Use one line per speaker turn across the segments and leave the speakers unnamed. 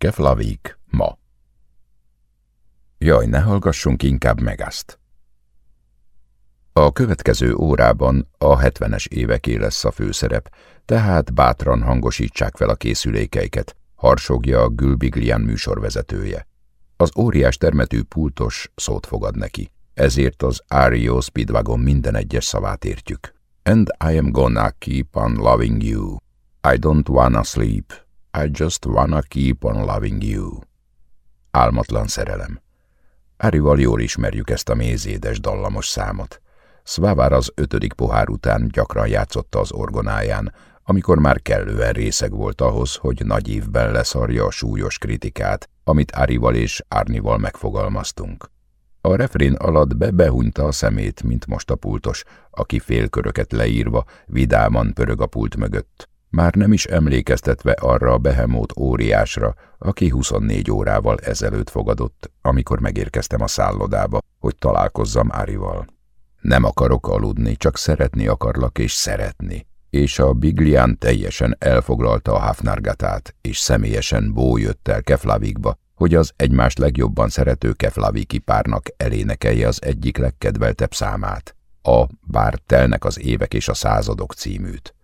Keflavik ma. Jaj, ne hallgassunk inkább meg azt. A következő órában a hetvenes éveké lesz a főszerep, tehát bátran hangosítsák fel a készülékeiket, harsogja a Gülbiglian műsorvezetője. Az óriás termetű pultos szót fogad neki, ezért az Ario Speedwagon minden egyes szavát értjük. And I am gonna keep on loving you. I don't wanna sleep. I just wanna keep on loving you. Álmatlan szerelem. Árival jól ismerjük ezt a mézédes, dallamos számot. Szvávár az ötödik pohár után gyakran játszotta az orgonáján, amikor már kellően részeg volt ahhoz, hogy nagy évben leszarja a súlyos kritikát, amit Árival és Árnival megfogalmaztunk. A refrén alatt bebehunyta a szemét, mint most a pultos, aki félköröket leírva vidáman pörög a pult mögött. Már nem is emlékeztetve arra a behemót óriásra, aki 24 órával ezelőtt fogadott, amikor megérkeztem a szállodába, hogy találkozzam Árival. Nem akarok aludni, csak szeretni akarlak és szeretni. És a Biglian teljesen elfoglalta a Hafnargatát, és személyesen Bó jött el Keflavikba, hogy az egymást legjobban szerető Keflaviki párnak elénekelje az egyik legkedveltebb számát, a Bár telnek az évek és a századok címűt.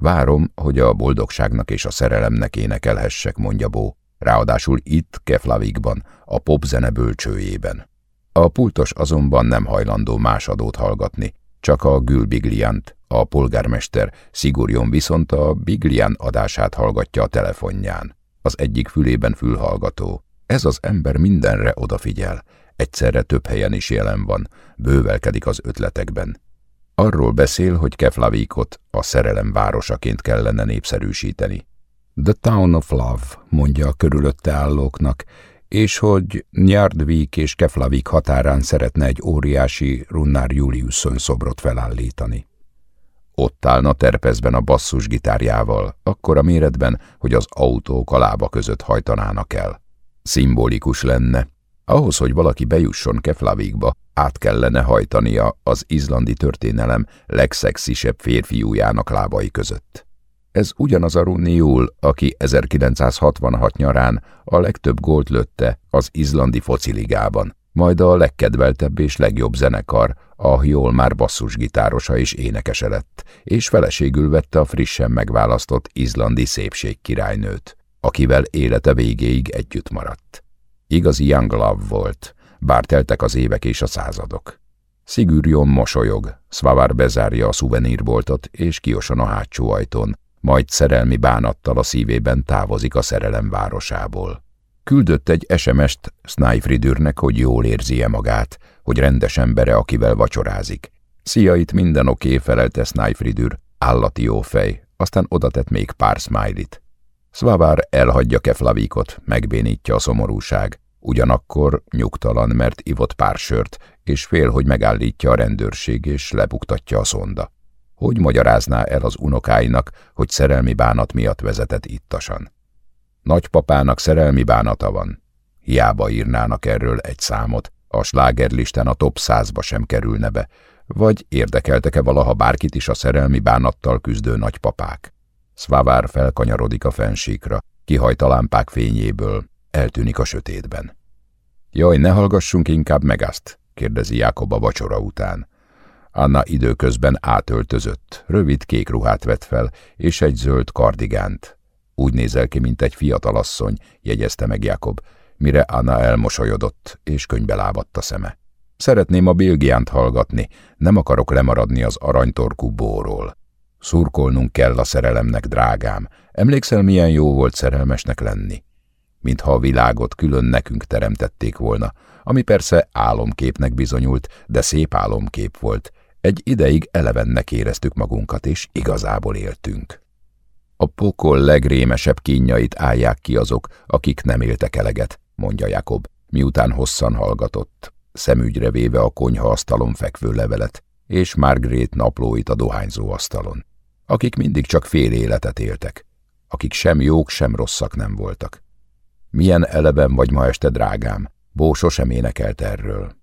Várom, hogy a boldogságnak és a szerelemnek énekelhessek, mondja Bó, ráadásul itt, Keflavikban, a popzene bölcsőjében. A pultos azonban nem hajlandó más adót hallgatni, csak a Gülbigliant, a polgármester Szigurjon viszont a Biglian adását hallgatja a telefonján. Az egyik fülében fülhallgató. Ez az ember mindenre odafigyel, egyszerre több helyen is jelen van, bővelkedik az ötletekben. Arról beszél, hogy Keflavikot a szerelem városaként kellene népszerűsíteni. The Town of Love, mondja a körülötte állóknak, és hogy Nyardvik és Keflavik határán szeretne egy óriási Runnár Juliusson szobrot felállítani. Ott állna terpezben a basszusgitárjával, akkora méretben, hogy az autók a lába között hajtanának el. Szimbolikus lenne. Ahhoz, hogy valaki bejusson Keflavikba, át kellene hajtania az izlandi történelem legszexisebb férfiújának lábai között. Ez ugyanaz a Runniul, aki 1966 nyarán a legtöbb gólt lötte az izlandi fociligában, majd a legkedveltebb és legjobb zenekar, a jól már basszusgitárosa és énekese lett, és feleségül vette a frissen megválasztott izlandi szépség királynőt, akivel élete végéig együtt maradt. Igazi young love volt, bár teltek az évek és a századok. Szigürjon mosolyog, Szvavár bezárja a szuvenírboltot, és kioson a hátsó ajtón, majd szerelmi bánattal a szívében távozik a szerelem városából. Küldött egy SMS-t Snyfridürnek, hogy jól érzi-e magát, hogy rendes embere, akivel vacsorázik. Szia, itt minden oké, felelte Snyfridür, állati jó fej, aztán odatett még pár smiley-t. Szvavár elhagyja Keflavikot, megbénítja a szomorúság, ugyanakkor nyugtalan, mert ivott pár sört, és fél, hogy megállítja a rendőrség, és lebuktatja a szonda. Hogy magyarázná el az unokáinak, hogy szerelmi bánat miatt vezetett ittasan? Nagypapának szerelmi bánata van. Hiába írnának erről egy számot, a slágerlistán a top százba sem kerülne be, vagy érdekeltek-e valaha bárkit is a szerelmi bánattal küzdő nagypapák? Szvávár felkanyarodik a fensíkra, kihajt a lámpák fényéből, eltűnik a sötétben. Jaj, ne hallgassunk inkább meg azt, kérdezi Jákob a vacsora után. Anna időközben átöltözött, rövid kék ruhát vett fel, és egy zöld kardigánt. Úgy nézel ki, mint egy fiatalasszony, jegyezte meg Jakob, mire Anna elmosolyodott, és könybe lábadt a szeme. Szeretném a Bilgiánt hallgatni, nem akarok lemaradni az aranytorkú bóról. Szurkolnunk kell a szerelemnek, drágám. Emlékszel, milyen jó volt szerelmesnek lenni? Mintha a világot külön nekünk teremtették volna, ami persze álomképnek bizonyult, de szép álomkép volt, egy ideig elevennek éreztük magunkat, és igazából éltünk. A pokol legrémesebb kínjait állják ki azok, akik nem éltek eleget, mondja Jakob, miután hosszan hallgatott, szemügyre véve a konyha asztalon fekvő levelet, és Margaret naplóit a dohányzó asztalon, akik mindig csak fél életet éltek, akik sem jók, sem rosszak nem voltak. Milyen eleven vagy ma este, drágám, Bó sosem énekelt erről.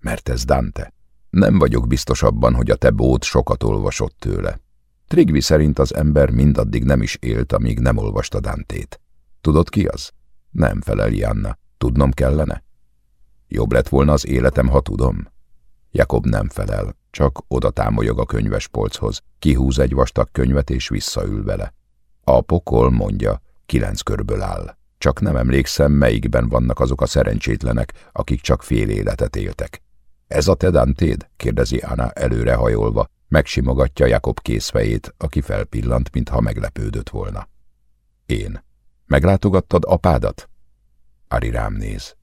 Mert ez Dante. Nem vagyok biztos abban, hogy a te bót sokat olvasott tőle. Trigvi szerint az ember mindaddig nem is élt, amíg nem olvasta Dantét. Tudod ki az? Nem feleli Anna. Tudnom kellene? Jobb lett volna az életem, ha tudom. Jakob nem felel, csak oda támolyog a könyvespolchoz, kihúz egy vastag könyvet és visszaül vele. A pokol mondja, kilenc körből áll. Csak nem emlékszem, melyikben vannak azok a szerencsétlenek, akik csak fél életet éltek. Ez a te Dantéd? kérdezi Anna előrehajolva, megsimogatja Jakob készfejét, aki felpillant, mintha meglepődött volna. Én. Meglátogattad apádat? Ari rám néz.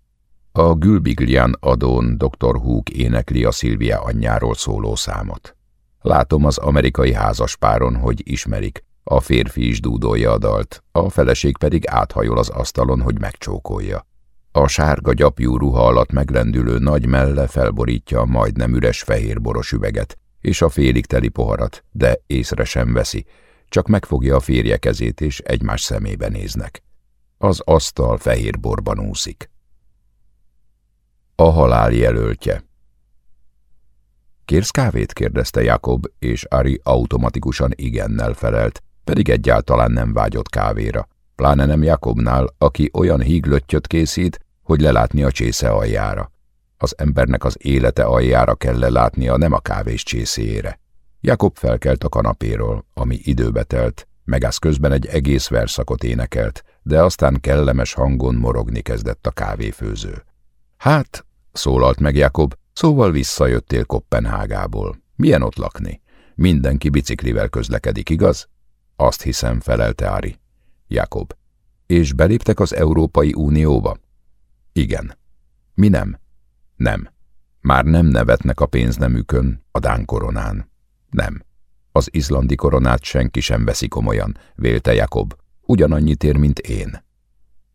A Gülbiglian adón dr. Húk énekli a Szilvia anyjáról szóló számot. Látom az amerikai házaspáron, hogy ismerik. A férfi is dúdolja a dalt, a feleség pedig áthajol az asztalon, hogy megcsókolja. A sárga gyapjú ruha alatt meglendülő nagy melle felborítja a majdnem üres fehér boros üveget, és a félig teli poharat, de észre sem veszi, csak megfogja a férje kezét, és egymás szemébe néznek. Az asztal fehér borban úszik. A halál jelöltje Kérsz kávét? kérdezte Jakob, és Ari automatikusan igennel felelt, pedig egyáltalán nem vágyott kávéra. Pláne nem Jakobnál, aki olyan híglöttyöt készít, hogy lelátni a csésze aljára. Az embernek az élete aljára kell lelátnia, nem a kávés csészéjére. Jakob felkelt a kanapéról, ami időbe telt, megász közben egy egész verszakot énekelt, de aztán kellemes hangon morogni kezdett a kávéfőző. Hát, szólalt meg Jakob, szóval visszajöttél Kopenhágából. Milyen ott lakni? Mindenki biciklivel közlekedik, igaz? Azt hiszem, felelte Ári. Jakob. És beléptek az Európai Unióba? Igen. Mi nem? Nem. Már nem nevetnek a pénznemükön, a Dán koronán. Nem. Az izlandi koronát senki sem veszi komolyan, vélte Jakob. Ugyanannyit ér, mint én.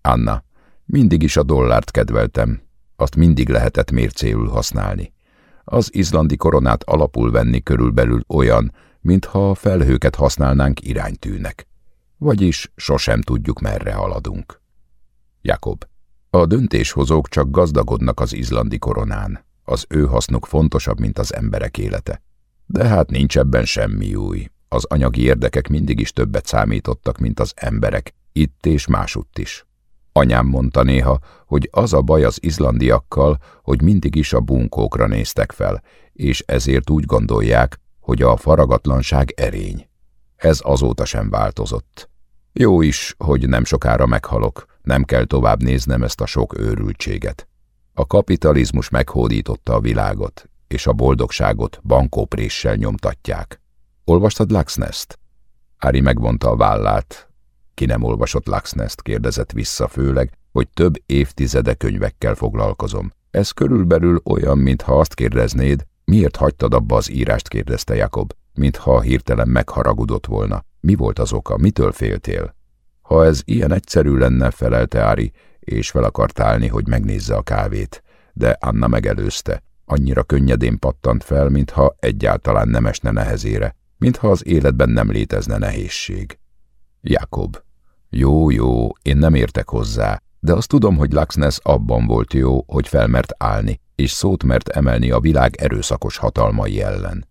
Anna, mindig is a dollárt kedveltem. Azt mindig lehetett mércéül használni. Az izlandi koronát alapul venni körülbelül olyan, mintha a felhőket használnánk iránytűnek. Vagyis sosem tudjuk, merre haladunk. Jakob, a döntéshozók csak gazdagodnak az izlandi koronán. Az ő hasznuk fontosabb, mint az emberek élete. De hát nincs ebben semmi új. Az anyagi érdekek mindig is többet számítottak, mint az emberek, itt és másutt is. Anyám mondta néha, hogy az a baj az izlandiakkal, hogy mindig is a bunkókra néztek fel, és ezért úgy gondolják, hogy a faragatlanság erény. Ez azóta sem változott. Jó is, hogy nem sokára meghalok, nem kell tovább néznem ezt a sok őrültséget. A kapitalizmus meghódította a világot, és a boldogságot bankópréssel nyomtatják. Olvastad Laxnest? Ári megvonta a vállát. Ki nem olvasott Laxnest, kérdezett vissza főleg, hogy több évtizede könyvekkel foglalkozom. Ez körülbelül olyan, mintha azt kérdeznéd, miért hagytad abba az írást, kérdezte Jakob, mintha hirtelen megharagudott volna. Mi volt az oka, mitől féltél? Ha ez ilyen egyszerű lenne, felelte Ári, és fel akart állni, hogy megnézze a kávét, de Anna megelőzte. Annyira könnyedén pattant fel, mintha egyáltalán nem esne nehezére, mintha az életben nem létezne nehézség. Jakob. Jó, jó, én nem értek hozzá, de azt tudom, hogy Laxness abban volt jó, hogy felmert állni, és szót mert emelni a világ erőszakos hatalmai ellen.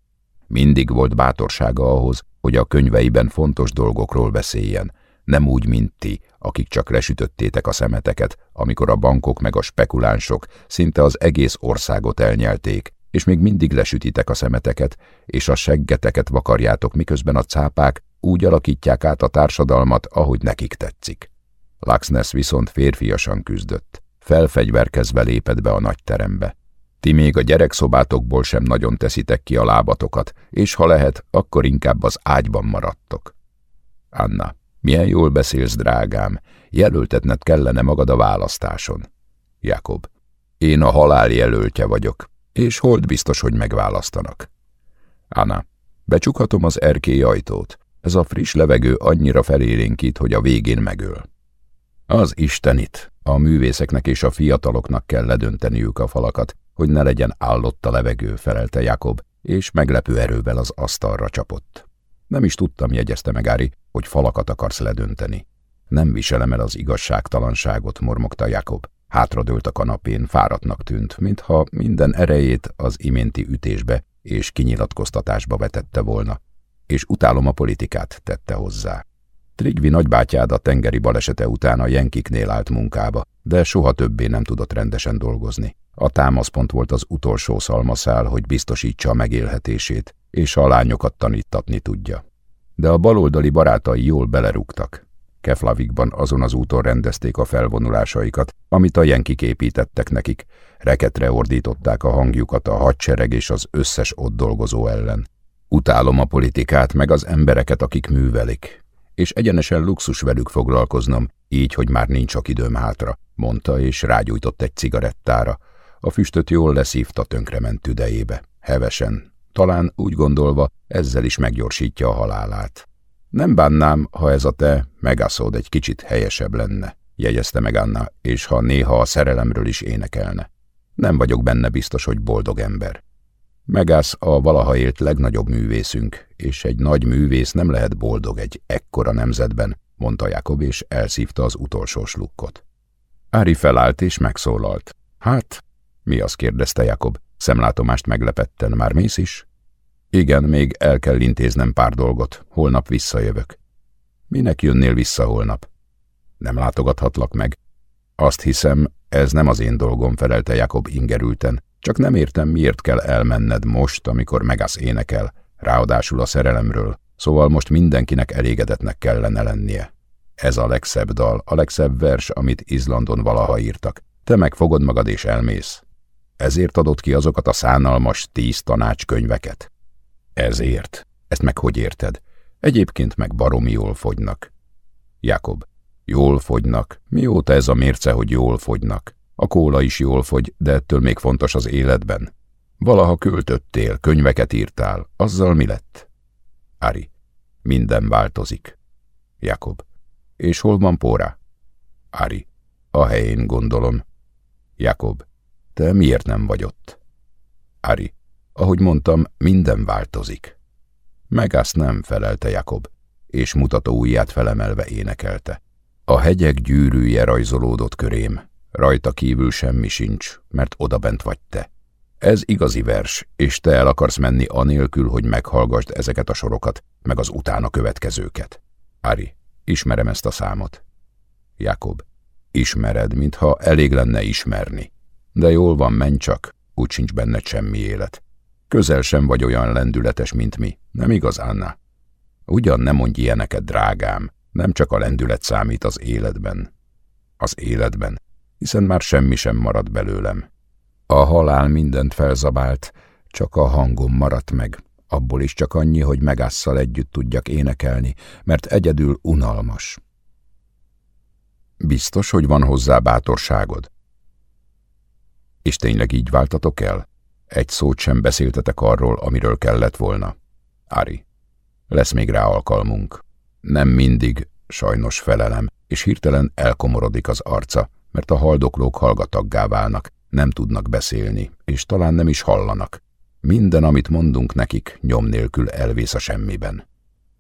Mindig volt bátorsága ahhoz, hogy a könyveiben fontos dolgokról beszéljen, nem úgy, mint ti, akik csak lesütöttétek a szemeteket, amikor a bankok meg a spekulánsok szinte az egész országot elnyelték, és még mindig lesütitek a szemeteket, és a seggeteket vakarjátok, miközben a cápák úgy alakítják át a társadalmat, ahogy nekik tetszik. Laxness viszont férfiasan küzdött. Felfegyverkezve lépett be a nagy terembe. Ti még a gyerekszobátokból sem nagyon teszitek ki a lábatokat, és ha lehet, akkor inkább az ágyban maradtok. Anna, milyen jól beszélsz, drágám, jelöltetned kellene magad a választáson. Jakob, én a halál jelöltje vagyok, és hold biztos, hogy megválasztanak. Anna, becsukhatom az erkély ajtót. Ez a friss levegő annyira felélénkít, hogy a végén megöl. Az Istenit, a művészeknek és a fiataloknak kell ledönteniük a falakat, hogy ne legyen állott a levegő, felelte Jakob, és meglepő erővel az asztalra csapott. Nem is tudtam, jegyezte meg Ári, hogy falakat akarsz ledönteni. Nem viselem el az igazságtalanságot, mormogta Jakob. Hátradőlt a kanapén, fáradtnak tűnt, mintha minden erejét az iménti ütésbe és kinyilatkoztatásba vetette volna, és utálom a politikát, tette hozzá. Trigvi nagybátyád a tengeri balesete után a Jenkiknél állt munkába, de soha többé nem tudott rendesen dolgozni. A támaszpont volt az utolsó szalmaszál, hogy biztosítsa a megélhetését, és a lányokat tanítatni tudja. De a baloldali barátai jól belerúgtak. Keflavikban azon az úton rendezték a felvonulásaikat, amit a jenkik építettek nekik. Reketre ordították a hangjukat a hadsereg és az összes ott dolgozó ellen. Utálom a politikát, meg az embereket, akik művelik. És egyenesen luxus velük foglalkoznom, így, hogy már nincs sok időm hátra, mondta, és rágyújtott egy cigarettára. A füstöt jól leszívta tönkrement tüdejébe. Hevesen, talán úgy gondolva, ezzel is meggyorsítja a halálát. Nem bánnám, ha ez a te megászód egy kicsit helyesebb lenne, jegyezte meg Anna, és ha néha a szerelemről is énekelne. Nem vagyok benne biztos, hogy boldog ember. Megász a valaha élt legnagyobb művészünk, és egy nagy művész nem lehet boldog egy ekkora nemzetben, mondta Jakob, és elszívta az utolsó slukkot. Ári felállt és megszólalt. Hát, mi az kérdezte Jakob, szemlátomást meglepetten, már mész is? Igen, még el kell intéznem pár dolgot, holnap visszajövök. Minek jönnél vissza holnap? Nem látogathatlak meg. Azt hiszem, ez nem az én dolgom, felelte Jakob ingerülten. Csak nem értem, miért kell elmenned most, amikor megász énekel, ráadásul a szerelemről, szóval most mindenkinek elégedetnek kellene lennie. Ez a legszebb dal, a legszebb vers, amit Izlandon valaha írtak. Te megfogod magad és elmész. Ezért adott ki azokat a szánalmas tíz tanácskönyveket. Ezért. Ezt meg hogy érted? Egyébként meg baromi jól fogynak. Jakob. Jól fogynak. Mióta ez a mérce, hogy jól fogynak? A kóla is jól fogy, de ettől még fontos az életben. Valaha költöttél, könyveket írtál, azzal mi lett? Ari. Minden változik. Jakob. És hol van Póra? Ari. A helyén gondolom. Jakob. Te miért nem vagy ott? Ari. Ahogy mondtam, minden változik. Megász nem, felelte Jakob, és mutató ujját felemelve énekelte. A hegyek gyűrűje rajzolódott körém, rajta kívül semmi sincs, mert odabent vagy te. Ez igazi vers, és te el akarsz menni anélkül, hogy meghallgasd ezeket a sorokat, meg az utána következőket. Ari, ismerem ezt a számot. Jakob, ismered, mintha elég lenne ismerni. De jól van, menj csak, úgy sincs benned semmi élet. Közel sem vagy olyan lendületes, mint mi, nem igaz, Anna? Ugyan nem mondj ilyeneket, drágám, nem csak a lendület számít az életben. Az életben, hiszen már semmi sem marad belőlem. A halál mindent felzabált, csak a hangom maradt meg, abból is csak annyi, hogy megásszal együtt tudjak énekelni, mert egyedül unalmas. Biztos, hogy van hozzá bátorságod? És tényleg így váltatok el? Egy szót sem beszéltetek arról, amiről kellett volna. Ári, lesz még rá alkalmunk. Nem mindig, sajnos felelem, és hirtelen elkomorodik az arca, mert a haldoklók hallgataggá válnak, nem tudnak beszélni, és talán nem is hallanak. Minden, amit mondunk nekik, nyom nélkül elvész a semmiben.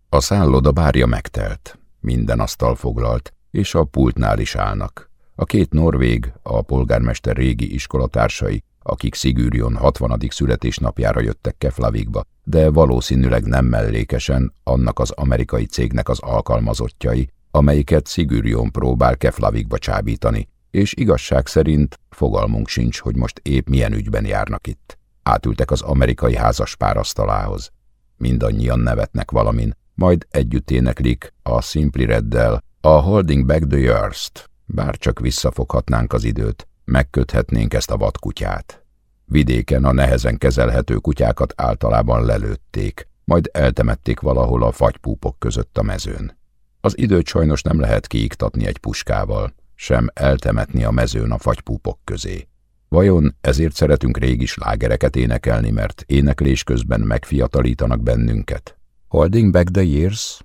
A szálloda bárja megtelt, minden asztal foglalt, és a pultnál is állnak. A két norvég, a polgármester régi iskolatársai, akik Szigűrion 60. születésnapjára jöttek Keflavikba, de valószínűleg nem mellékesen annak az amerikai cégnek az alkalmazottjai, amelyiket Szigűrion próbál Keflavikba csábítani, és igazság szerint fogalmunk sincs, hogy most épp milyen ügyben járnak itt. Átültek az amerikai házaspár asztalához. Mindannyian nevetnek valamin, majd együtt éneklik a Simply Reddel a Holding Back the Years-t, bár csak visszafoghatnánk az időt, megköthetnénk ezt a vadkutyát. Vidéken a nehezen kezelhető kutyákat általában lelőtték, majd eltemették valahol a fagypúpok között a mezőn. Az időt sajnos nem lehet kiiktatni egy puskával, sem eltemetni a mezőn a fagypúpok közé. Vajon ezért szeretünk régi slágereket énekelni, mert éneklés közben megfiatalítanak bennünket? Holding back the years?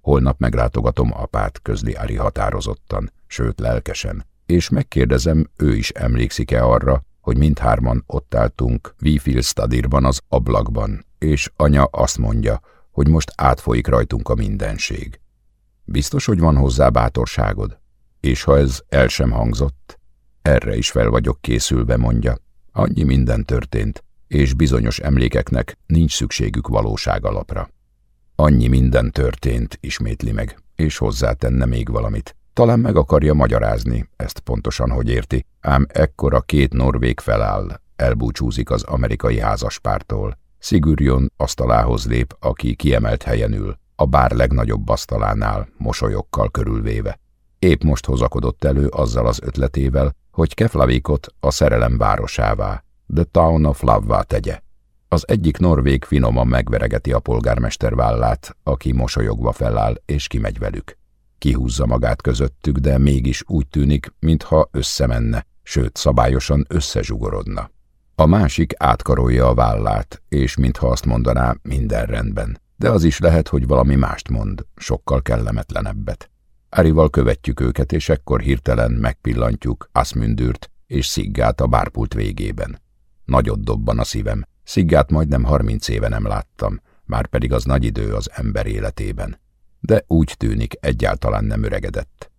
Holnap meglátogatom apát, közli Ari határozottan, sőt lelkesen, és megkérdezem, ő is emlékszik-e arra, hogy mindhárman ott álltunk Wiefield Stadirban az ablakban, és anya azt mondja, hogy most átfolyik rajtunk a mindenség. Biztos, hogy van hozzá bátorságod? És ha ez el sem hangzott, erre is fel vagyok készülve, mondja. Annyi minden történt, és bizonyos emlékeknek nincs szükségük valóság alapra. Annyi minden történt, ismétli meg. és hozzátenne még valamit. Talán meg akarja magyarázni, ezt pontosan hogy érti, ám ekkor a két norvég feláll, elbúcsúzik az amerikai házaspártól. Sigurjon asztalához lép, aki kiemelt helyen ül, a bár legnagyobb asztalánál, mosolyokkal körülvéve. Épp most hozakodott elő azzal az ötletével, hogy Keflavikot a szerelem városává, The Town of Love-vá tegye. Az egyik norvég finoman megveregeti a polgármester vállát, aki mosolyogva feláll és kimegy velük. Kihúzza magát közöttük, de mégis úgy tűnik, mintha összemenne, sőt szabályosan összezsugorodna. A másik átkarolja a vállát, és mintha azt mondaná, minden rendben. De az is lehet, hogy valami mást mond, sokkal kellemetlenebbet. Árival követjük őket, és ekkor hirtelen megpillantjuk Asmündürt és Sziggát a bárpult végében. Nagyot dobban a szívem. Sziggát majdnem harminc éve nem láttam, már pedig az nagy idő az ember életében. De úgy tűnik, egyáltalán nem öregedett.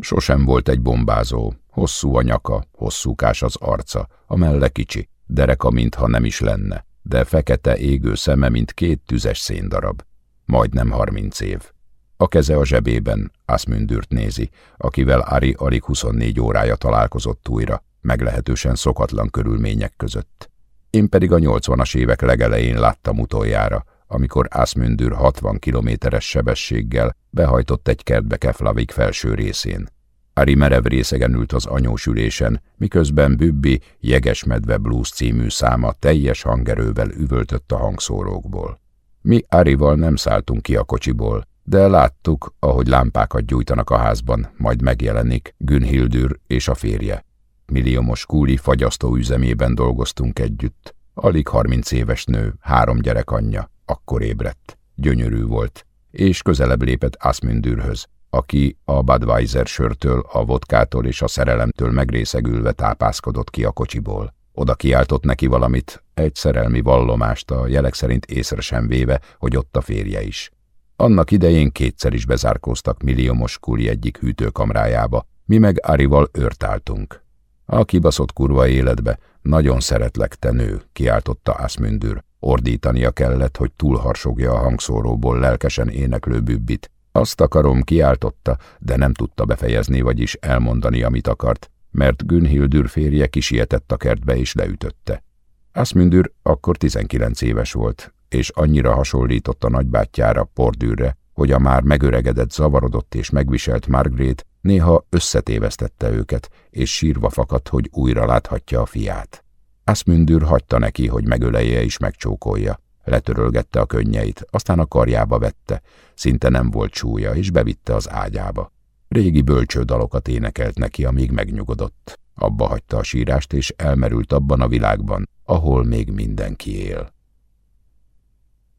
Sosem volt egy bombázó, hosszú a nyaka, hosszúkás az arca, a melle kicsi, dereka, mintha nem is lenne, de fekete égő szeme, mint két tüzes széndarab. Majdnem harminc év. A keze a zsebében, Asmündürt nézi, akivel Ari alig 24 órája találkozott újra, meglehetősen szokatlan körülmények között. Én pedig a 80-as évek legelején láttam utoljára, amikor Asmündür 60 kilométeres sebességgel behajtott egy kertbe Keflavik felső részén. Ari merev részegen ült az anyós ülésen, miközben Bübbi Jegesmedve Blues című száma teljes hangerővel üvöltött a hangszórókból. Mi Arival nem szálltunk ki a kocsiból, de láttuk, ahogy lámpákat gyújtanak a házban, majd megjelenik Günhildür és a férje. Milliómos kúli fagyasztó üzemében dolgoztunk együtt. Alig harminc éves nő, három gyerek anyja, akkor ébredt. Gyönyörű volt, és közelebb lépett Asmündürhöz, aki a Budweiser sörtől, a vodkától és a szerelemtől megrészegülve tápászkodott ki a kocsiból. Oda kiáltott neki valamit, egy szerelmi vallomást a jelek szerint észre sem véve, hogy ott a férje is. Annak idején kétszer is bezárkóztak milliómos kuli egyik hűtőkamrájába, mi meg Arival őrtáltunk. A kibaszott kurva életbe, nagyon szeretlek, te nő, kiáltotta Asmündür. Ordítania kellett, hogy túlharsogja a hangszóróból lelkesen éneklő bübbit. Azt akarom, kiáltotta, de nem tudta befejezni, vagyis elmondani, amit akart, mert Günhildür férje kisietett a kertbe és leütötte. Asmündür akkor 19 éves volt, és annyira hasonlított a nagybátyjára, Pordűrre, hogy a már megöregedett, zavarodott és megviselt Margrét néha összetévesztette őket, és sírva fakadt, hogy újra láthatja a fiát. Asmündür hagyta neki, hogy megöleje és megcsókolja. Letörölgette a könnyeit, aztán a karjába vette, szinte nem volt súlya, és bevitte az ágyába. Régi bölcsődalokat énekelt neki, amíg megnyugodott. Abba hagyta a sírást, és elmerült abban a világban, ahol még mindenki él.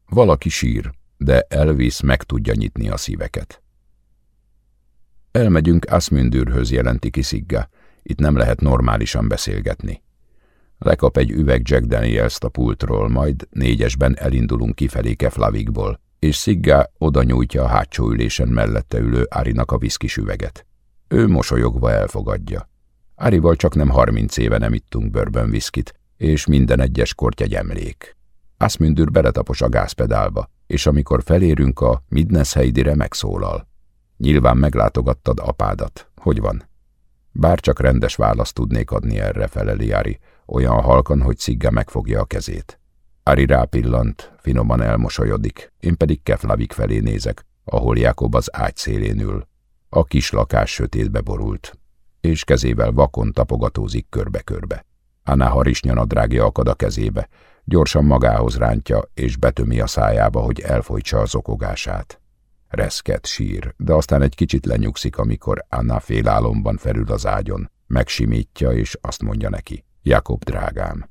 Valaki sír, de Elvis meg tudja nyitni a szíveket. Elmegyünk Asmündürhöz, jelenti ki. Itt nem lehet normálisan beszélgetni. Lekap egy üveg Jack Daniels-t a pultról, majd négyesben elindulunk kifelé Keflavikból, és Szigga oda nyújtja a hátsó ülésen mellette ülő Árinak a viszkis üveget. Ő mosolyogva elfogadja. Árival csak nem harminc éve nem ittunk bőrben viszkit, és minden egyes kort egy emlék. Asmündür beletapos a gázpedálba, és amikor felérünk a Midnes Heidire megszólal. Nyilván meglátogattad apádat. Hogy van? Bár csak rendes választ tudnék adni erre, feleli Ari, olyan halkan, hogy Szigga megfogja a kezét. Ari rápillant, finoman elmosolyodik, én pedig Keflavik felé nézek, ahol Jakob az ágy szélén ül. A kis lakás sötétbe borult, és kezével vakon tapogatózik körbe-körbe. Anna harisnya nadrágja akad a kezébe, gyorsan magához rántja, és betömi a szájába, hogy elfolytsa az okogását. Reszket sír, de aztán egy kicsit lenyugszik, amikor Anna félálomban felül az ágyon, megsimítja, és azt mondja neki, Jakob drágám.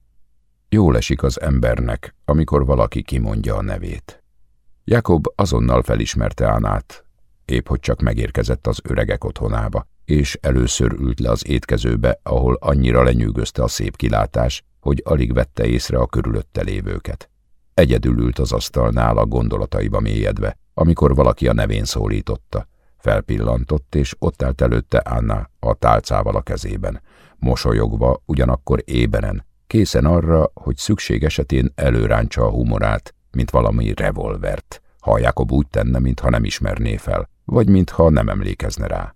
Jól esik az embernek, amikor valaki kimondja a nevét. Jakob azonnal felismerte Anát, épp hogy csak megérkezett az öregek otthonába, és először ült le az étkezőbe, ahol annyira lenyűgözte a szép kilátás, hogy alig vette észre a körülötte lévőket. Egyedül ült az asztalnál a gondolataiba mélyedve, amikor valaki a nevén szólította. Felpillantott, és ott állt előtte Anna a tálcával a kezében, mosolyogva, ugyanakkor éberen, készen arra, hogy szükség esetén előráncsa a humorát, mint valami revolvert, ha Jakob úgy tenne, mintha nem ismerné fel, vagy mintha nem emlékezne rá.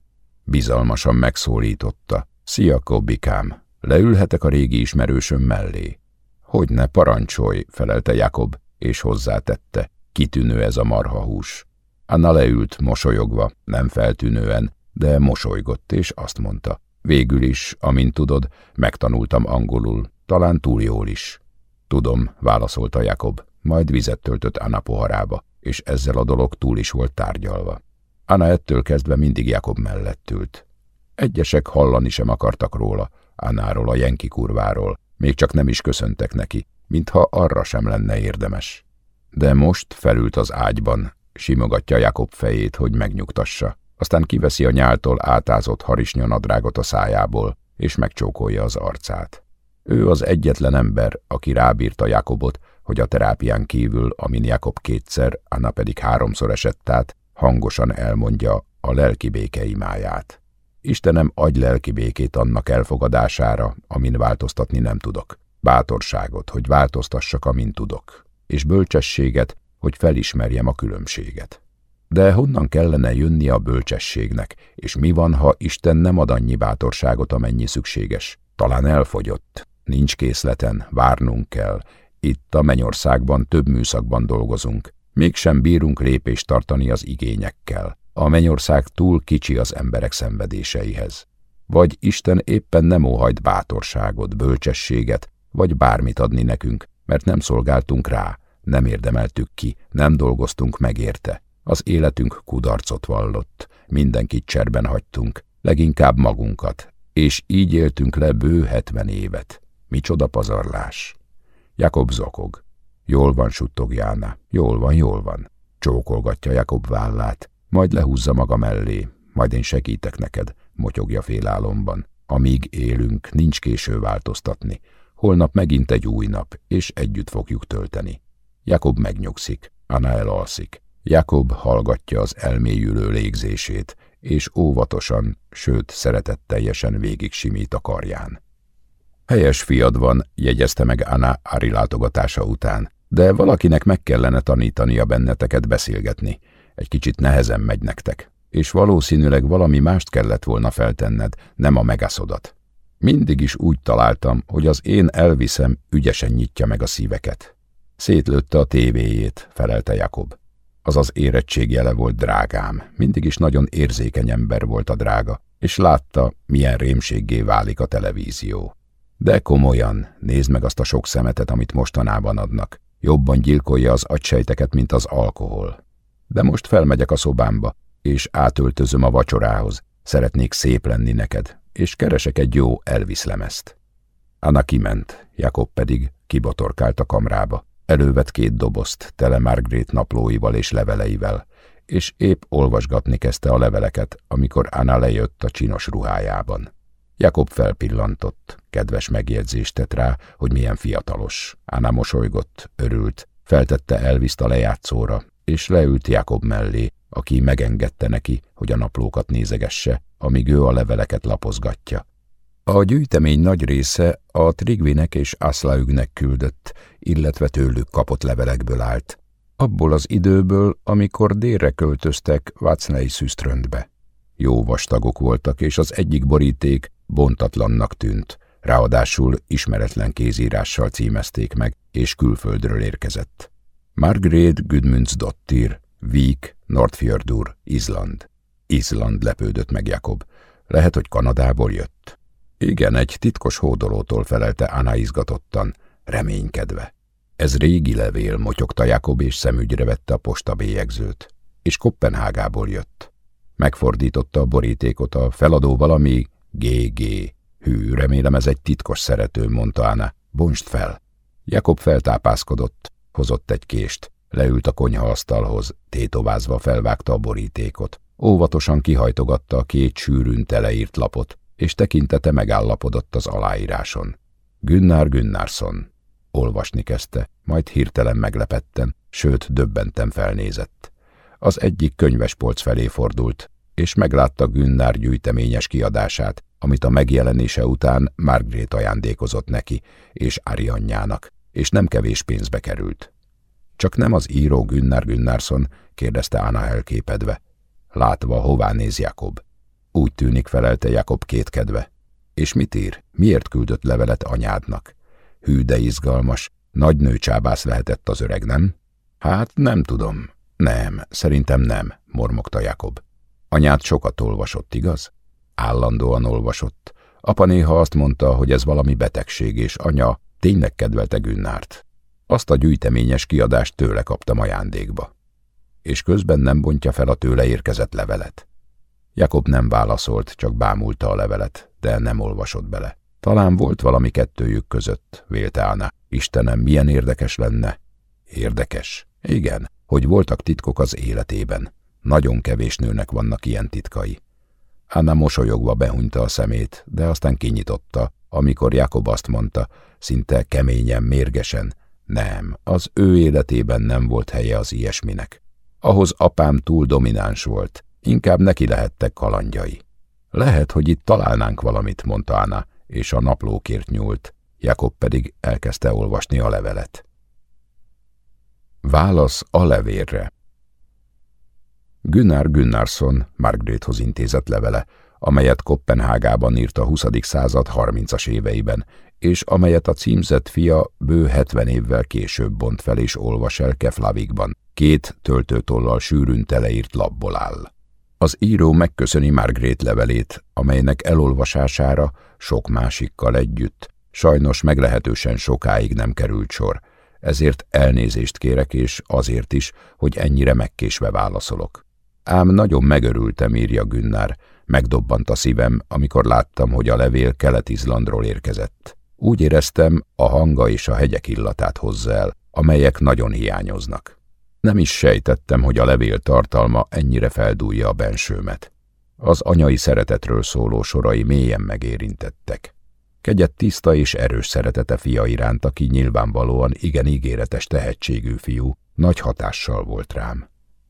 Bizalmasan megszólította. Szia, Kobbikám! Leülhetek a régi ismerősöm mellé. Hogy ne parancsolj, felelte Jakob, és hozzátette. Kitűnő ez a marhahús. Anna leült, mosolyogva, nem feltűnően, de mosolygott, és azt mondta. Végül is, amint tudod, megtanultam angolul, talán túl jól is. Tudom, válaszolta Jakob, majd vizet töltött Anna poharába, és ezzel a dolog túl is volt tárgyalva. Anna ettől kezdve mindig Jakob mellett ült. Egyesek hallani sem akartak róla, Annáról, a Jenki kurváról, még csak nem is köszöntek neki, mintha arra sem lenne érdemes. De most felült az ágyban, simogatja Jakob fejét, hogy megnyugtassa, aztán kiveszi a nyáltól átázott harisnyonadrágot a szájából, és megcsókolja az arcát. Ő az egyetlen ember, aki rábírta Jakobot, hogy a terápián kívül, amin Jakob kétszer, Anna pedig háromszor esett át, hangosan elmondja a lelki béke imáját. Istenem, adj lelki békét annak elfogadására, amin változtatni nem tudok. Bátorságot, hogy változtassak, amin tudok. És bölcsességet, hogy felismerjem a különbséget. De honnan kellene jönni a bölcsességnek, és mi van, ha Isten nem ad annyi bátorságot, amennyi szükséges? Talán elfogyott, nincs készleten, várnunk kell. Itt a mennyországban több műszakban dolgozunk, mégsem bírunk lépést tartani az igényekkel. A mennyország túl kicsi az emberek szenvedéseihez. Vagy Isten éppen nem óhajt bátorságot, bölcsességet, vagy bármit adni nekünk, mert nem szolgáltunk rá, nem érdemeltük ki, nem dolgoztunk meg érte. Az életünk kudarcot vallott, mindenkit cserben hagytunk, leginkább magunkat, és így éltünk le bő hetven évet. Micsoda pazarlás! Jakob zokog. Jól van, suttog Jána. Jól van, jól van. Csókolgatja Jakob vállát, majd lehúzza maga mellé. Majd én segítek neked, motyogja félálomban. Amíg élünk, nincs késő változtatni. Holnap megint egy új nap, és együtt fogjuk tölteni. Jakob megnyugszik, Anna elalszik. Jakob hallgatja az elmélyülő légzését, és óvatosan, sőt szeretetteljesen végig simít a karján. Helyes fiad van, jegyezte meg Anna Ari látogatása után, de valakinek meg kellene tanítania benneteket beszélgetni. Egy kicsit nehezen megy nektek, és valószínűleg valami mást kellett volna feltenned, nem a megaszodat. Mindig is úgy találtam, hogy az én elviszem ügyesen nyitja meg a szíveket. Szétlőtte a tévéjét, felelte Jakob. Az az érettség volt drágám, mindig is nagyon érzékeny ember volt a drága, és látta, milyen rémséggé válik a televízió. De komolyan, nézd meg azt a sok szemetet, amit mostanában adnak. Jobban gyilkolja az agysejteket, mint az alkohol. De most felmegyek a szobámba, és átöltözöm a vacsorához. Szeretnék szép lenni neked, és keresek egy jó Elvis lemezt. Anna kiment, Jakob pedig kibotorkált a kamrába. Elővett két dobozt, tele Margaret naplóival és leveleivel, és épp olvasgatni kezdte a leveleket, amikor Anna lejött a csinos ruhájában. Jakob felpillantott, kedves megjegyzést tett rá, hogy milyen fiatalos. Anna mosolygott, örült, feltette Elviszt a lejátszóra, és leült Jakob mellé, aki megengedte neki, hogy a naplókat nézegesse, amíg ő a leveleket lapozgatja. A gyűjtemény nagy része a Trigvinek és Aslaügnek küldött, illetve tőlük kapott levelekből állt. Abból az időből, amikor délre költöztek Vácnei Szüsztröndbe. Jó vastagok voltak, és az egyik boríték bontatlannak tűnt, ráadásul ismeretlen kézírással címezték meg, és külföldről érkezett. Margret Gudmundsdottir, Vík, Nordfjördur, Izland. Izland lepődött meg Jakob. Lehet, hogy Kanadából jött. Igen, egy titkos hódolótól felelte Anna izgatottan, reménykedve. Ez régi levél, motyogta Jakob, és szemügyre vette a posta bélyegzőt. És Kopenhágából jött. Megfordította a borítékot, a feladó valami GG. Hű, remélem ez egy titkos szerető, mondta Anna. Bonst fel. Jakob feltápászkodott, hozott egy kést, leült a konyhaasztalhoz, tétovázva felvágta a borítékot. Óvatosan kihajtogatta a két sűrűn teleírt lapot, és tekintete megállapodott az aláíráson. Günnár Günnársson. Olvasni kezdte, majd hirtelen meglepetten, sőt döbbenten felnézett. Az egyik könyvespolc felé fordult, és meglátta Günnár gyűjteményes kiadását, amit a megjelenése után Margaret ajándékozott neki és Arianyának, és nem kevés pénzbe került. Csak nem az író Günnár Günnársson, kérdezte Anna elképedve. látva, hová néz Jakob. Úgy tűnik, felelte Jakob kétkedve. És mit ír? Miért küldött levelet anyádnak? Hű, de izgalmas. Nagy nőcsábász lehetett az öreg, nem? Hát nem tudom. Nem, szerintem nem, mormogta Jakob. Anyád sokat olvasott, igaz? Állandóan olvasott. Apa néha azt mondta, hogy ez valami betegség, és anya tényleg kedvelte Günnárt. Azt a gyűjteményes kiadást tőle kaptam ajándékba. És közben nem bontja fel a tőle érkezett levelet. Jakob nem válaszolt, csak bámulta a levelet, de nem olvasott bele. Talán volt valami kettőjük között, vélte Anna. Istenem, milyen érdekes lenne. Érdekes. Igen, hogy voltak titkok az életében. Nagyon kevés nőnek vannak ilyen titkai. Anna mosolyogva behunyta a szemét, de aztán kinyitotta, amikor Jakob azt mondta, szinte keményen, mérgesen, nem, az ő életében nem volt helye az ilyesminek. Ahhoz apám túl domináns volt, inkább neki lehettek kalandjai. Lehet, hogy itt találnánk valamit, mondta Anna, és a naplókért nyúlt. Jakob pedig elkezdte olvasni a levelet. Válasz a levérre Gunnar Gunnarsson Margrethoz intézett levele, amelyet Kopenhágában írt a 20. század 30-as éveiben, és amelyet a címzett fia bő 70 évvel később bont fel és olvas el Keflavikban. Két töltőtollal sűrűn teleírt labból áll. Az író megköszöni Margrét levelét, amelynek elolvasására sok másikkal együtt sajnos meglehetősen sokáig nem került sor, ezért elnézést kérek, és azért is, hogy ennyire megkésve válaszolok. Ám nagyon megörültem, írja Günnár, megdobbant a szívem, amikor láttam, hogy a levél Kelet-Izlandról érkezett. Úgy éreztem, a hanga és a hegyek illatát hozza el, amelyek nagyon hiányoznak. Nem is sejtettem, hogy a levél tartalma ennyire feldúlja a bensőmet. Az anyai szeretetről szóló sorai mélyen megérintettek. Kegyett tiszta és erős szeretete fia iránt, aki nyilvánvalóan igen ígéretes tehetségű fiú, nagy hatással volt rám.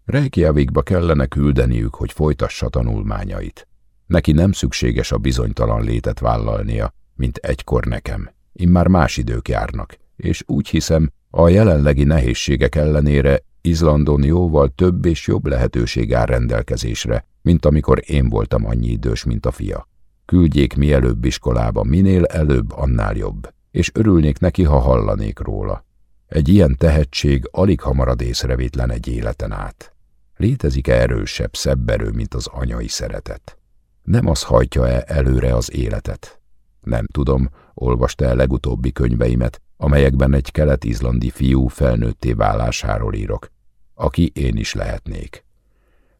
Reykjavikba kellene küldeniük, hogy folytassa tanulmányait. Neki nem szükséges a bizonytalan létet vállalnia, mint egykor nekem. Immár más idők járnak, és úgy hiszem, a jelenlegi nehézségek ellenére Izlandon jóval több és jobb lehetőség áll rendelkezésre, mint amikor én voltam annyi idős, mint a fia. Küldjék mielőbb iskolába, minél előbb, annál jobb, és örülnék neki, ha hallanék róla. Egy ilyen tehetség alig hamarad észrevétlen egy életen át. Létezik-e erősebb, szebb erő, mint az anyai szeretet? Nem az hajtja-e előre az életet? Nem tudom, olvasta el legutóbbi könyveimet, amelyekben egy kelet-izlandi fiú felnőtté válásáról írok, aki én is lehetnék.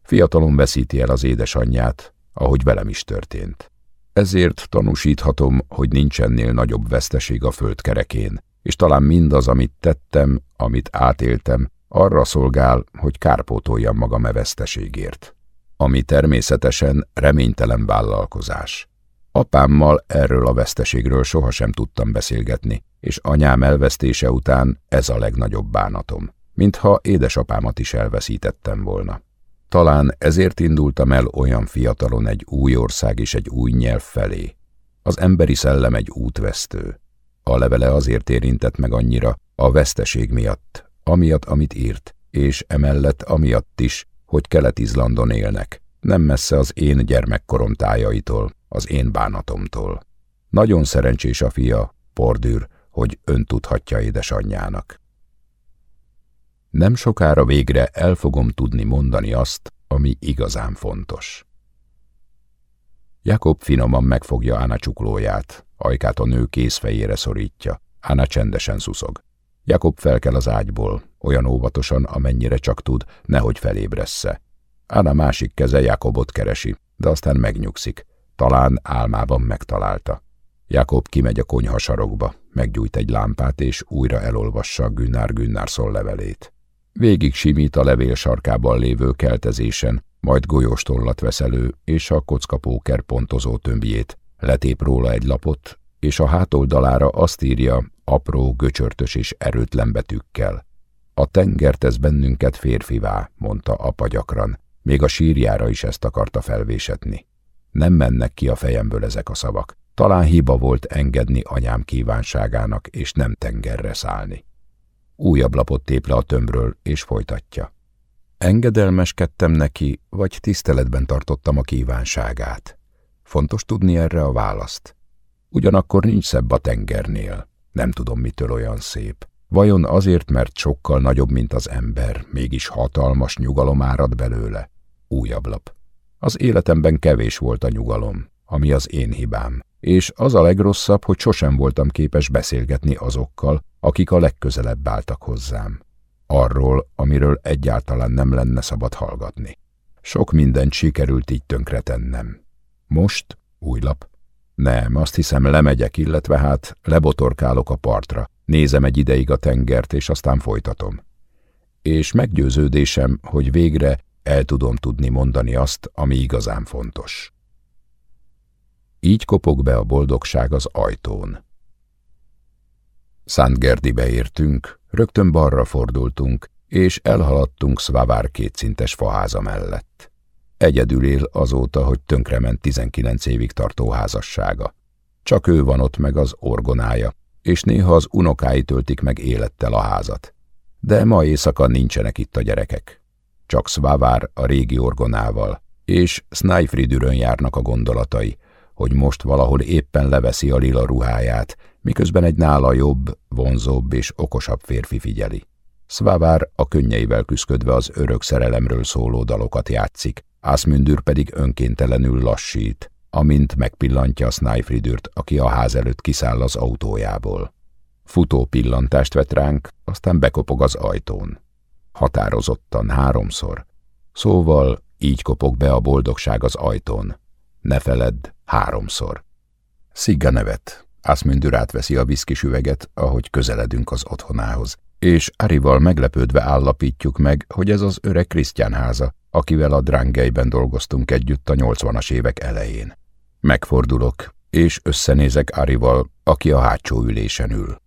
Fiatalon veszíti el az édesanyját, ahogy velem is történt. Ezért tanúsíthatom, hogy nincs ennél nagyobb veszteség a földkerekén, és talán mindaz, amit tettem, amit átéltem, arra szolgál, hogy kárpótoljam magam e veszteségért. Ami természetesen reménytelen vállalkozás. Apámmal erről a veszteségről sohasem tudtam beszélgetni, és anyám elvesztése után ez a legnagyobb bánatom, mintha édesapámat is elveszítettem volna. Talán ezért indultam el olyan fiatalon egy új ország és egy új nyelv felé. Az emberi szellem egy útvesztő. A levele azért érintett meg annyira, a veszteség miatt, amiatt, amit írt, és emellett amiatt is, hogy Kelet-Izlandon élnek, nem messze az én gyermekkorom tájaitól, az én bánatomtól. Nagyon szerencsés a fia, Pordűr, hogy ön tudhatja édesanyjának. Nem sokára végre el fogom tudni mondani azt, ami igazán fontos. Jakob finoman megfogja Ána csuklóját, ajkát a nő kézfejére szorítja. Ána csendesen szuszog. Jakob felkel az ágyból, olyan óvatosan, amennyire csak tud, nehogy felébressze. Ána másik keze Jakobot keresi, de aztán megnyugszik. Talán álmában megtalálta. Jakob kimegy a konyha sarokba, meggyújt egy lámpát, és újra elolvassa Günnár Günnárszon levelét. Végig simít a levél sarkában lévő keltezésen, majd golyóstollat vesz elő, és a kockapóker pontozó tömbjét. Letép róla egy lapot, és a hátoldalára azt írja, apró, göcsörtös és erőtlen betűkkel. A tenger tesz bennünket férfivá, mondta apa gyakran. Még a sírjára is ezt akarta felvésetni. Nem mennek ki a fejemből ezek a szavak. Talán hiba volt engedni anyám kívánságának, és nem tengerre szállni. Újabb lapot tép le a tömbről, és folytatja. Engedelmeskedtem neki, vagy tiszteletben tartottam a kívánságát? Fontos tudni erre a választ. Ugyanakkor nincs szebb a tengernél. Nem tudom, mitől olyan szép. Vajon azért, mert sokkal nagyobb, mint az ember, mégis hatalmas nyugalom árad belőle? Újabb lap. Az életemben kevés volt a nyugalom, ami az én hibám, és az a legrosszabb, hogy sosem voltam képes beszélgetni azokkal, akik a legközelebb álltak hozzám. Arról, amiről egyáltalán nem lenne szabad hallgatni. Sok mindent sikerült így tönkretennem. Most új lap. Nem, azt hiszem lemegyek, illetve hát lebotorkálok a partra, nézem egy ideig a tengert, és aztán folytatom. És meggyőződésem, hogy végre el tudom tudni mondani azt, ami igazán fontos. Így kopog be a boldogság az ajtón. Szentgerdibe értünk, rögtön balra fordultunk, és elhaladtunk Szvavár kétszintes faháza mellett. Egyedül él azóta, hogy tönkrement 19 évig tartó házassága. Csak ő van ott meg az orgonája, és néha az unokái töltik meg élettel a házat. De ma éjszaka nincsenek itt a gyerekek. Csak Szvavár a régi orgonával, és Snæfridürön járnak a gondolatai, hogy most valahol éppen leveszi a lila ruháját, miközben egy nála jobb, vonzóbb és okosabb férfi figyeli. Szvávár a könnyeivel küszködve az örök szerelemről szóló dalokat játszik, Ászmündür pedig önkéntelenül lassít, amint megpillantja a Snæfridürt, aki a ház előtt kiszáll az autójából. Futó pillantást vet ránk, aztán bekopog az ajtón. Határozottan háromszor. Szóval így kopog be a boldogság az ajtón. Ne feledd, háromszor. Szigga nevet. Ászmündür átveszi a viszkis üveget, ahogy közeledünk az otthonához, és Arival meglepődve állapítjuk meg, hogy ez az öreg Krisztián háza, akivel a drángelyben dolgoztunk együtt a nyolcvanas évek elején. Megfordulok, és összenézek Arival, aki a hátsó ülésen ül.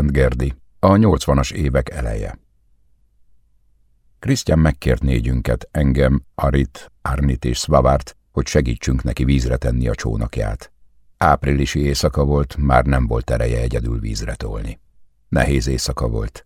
Gerdi, a nyolcvanas évek eleje. Krisztián megkért négyünket, engem, Arit, Arnit és Svavárt, hogy segítsünk neki vízre tenni a csónakját. Áprilisi éjszaka volt, már nem volt ereje egyedül vízre tolni. Nehéz éjszaka volt.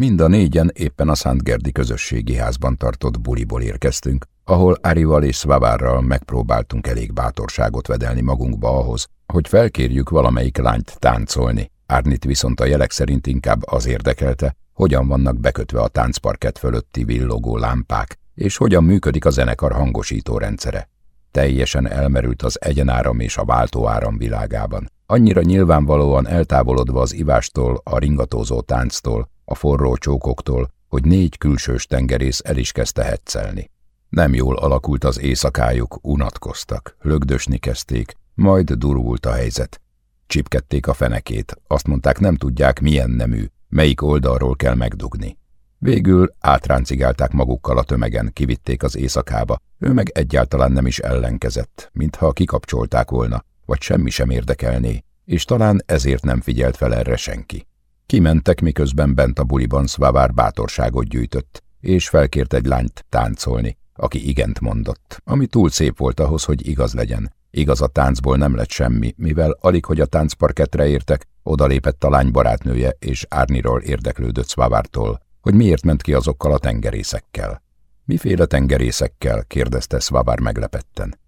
Mind a négyen éppen a Szentgerdi közösségi házban tartott buliból érkeztünk, ahol Arival és Svavárral megpróbáltunk elég bátorságot vedelni magunkba ahhoz, hogy felkérjük valamelyik lányt táncolni. Árnit viszont a jelek szerint inkább az érdekelte, hogyan vannak bekötve a táncparket fölötti villogó lámpák, és hogyan működik a zenekar hangosító rendszere. Teljesen elmerült az egyenáram és a váltóáram világában, annyira nyilvánvalóan eltávolodva az ivástól, a ringatózó tánctól, a forró csókoktól, hogy négy külsős tengerész el is kezdte hetszelni. Nem jól alakult az éjszakájuk, unatkoztak, lögdösni kezdték, majd durvult a helyzet. Csipkedték a fenekét, azt mondták nem tudják milyen nemű, melyik oldalról kell megdugni. Végül átráncigálták magukkal a tömegen, kivitték az éjszakába, ő meg egyáltalán nem is ellenkezett, mintha kikapcsolták volna, vagy semmi sem érdekelné, és talán ezért nem figyelt fel erre senki. Kimentek, miközben bent a buliban Szvávár bátorságot gyűjtött, és felkért egy lányt táncolni, aki igent mondott, ami túl szép volt ahhoz, hogy igaz legyen. Igaz a táncból nem lett semmi, mivel alig, hogy a táncparketre értek, odalépett a lány barátnője, és Árniról érdeklődött Szvávártól, hogy miért ment ki azokkal a tengerészekkel. Miféle tengerészekkel? kérdezte Szvávár meglepetten.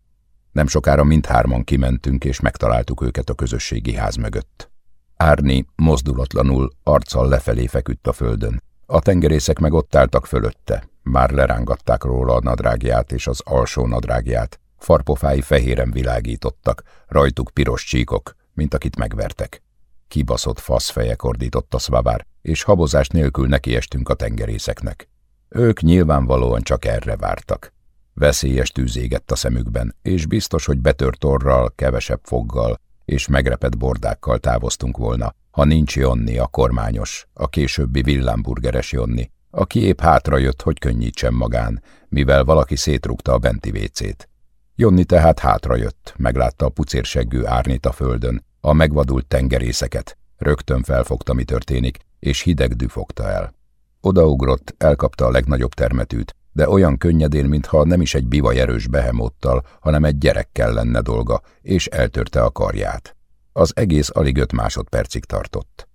Nem sokára mindhárman kimentünk, és megtaláltuk őket a közösségi ház mögött. Árni mozdulatlanul, arccal lefelé feküdt a földön. A tengerészek meg ott álltak fölötte. Már lerángatták róla a nadrágját és az alsó nadrágját. Farpofái fehéren világítottak, rajtuk piros csíkok, mint akit megvertek. Kibaszott faszfejek ordított a szvavár, és habozás nélkül nekiestünk a tengerészeknek. Ők nyilvánvalóan csak erre vártak. Veszélyes tűz égett a szemükben, és biztos, hogy betört orral, kevesebb foggal és megrepett bordákkal távoztunk volna, ha nincs Jonni a kormányos, a későbbi villámburgeres Jonni, aki épp hátrajött, hogy könnyítsen magán, mivel valaki szétrugta a benti vécét. Jonni tehát hátrajött, meglátta a pucérseggű árnyit a földön, a megvadult tengerészeket, rögtön felfogta, mi történik, és hideg dű fogta el. Odaugrott, elkapta a legnagyobb termetűt, de olyan könnyedén, mintha nem is egy bivaj erős behemóttal, hanem egy gyerekkel lenne dolga, és eltörte a karját. Az egész alig öt másodpercig tartott.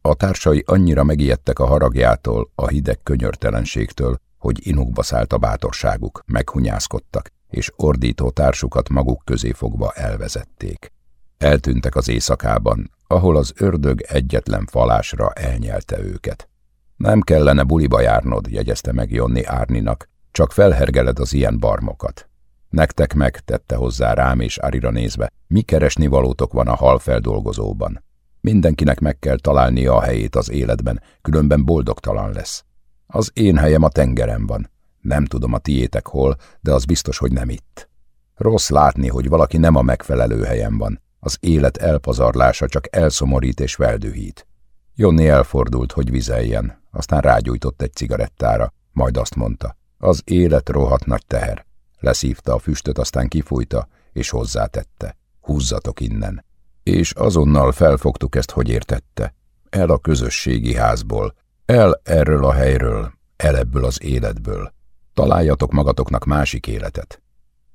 A társai annyira megijedtek a haragjától, a hideg könyörtelenségtől, hogy inukba szállt a bátorságuk, meghunyászkodtak, és ordító társukat maguk közé fogva elvezették. Eltűntek az éjszakában, ahol az ördög egyetlen falásra elnyelte őket. Nem kellene buliba járnod, jegyezte meg Jonni Árninak, csak felhergeled az ilyen barmokat. Nektek meg, tette hozzá rám és Arira nézve, mi keresni valótok van a halfeldolgozóban. Mindenkinek meg kell találnia a helyét az életben, különben boldogtalan lesz. Az én helyem a tengeren van. Nem tudom a tiétek hol, de az biztos, hogy nem itt. Rossz látni, hogy valaki nem a megfelelő helyen van. Az élet elpazarlása csak elszomorít és feldühít. Jonni elfordult, hogy vizeljen, aztán rágyújtott egy cigarettára, majd azt mondta, az élet rohadt nagy teher. Leszívta a füstöt, aztán kifújta, és hozzátette, húzzatok innen. És azonnal felfogtuk ezt, hogy értette. El a közösségi házból, el erről a helyről, el ebből az életből. Találjatok magatoknak másik életet.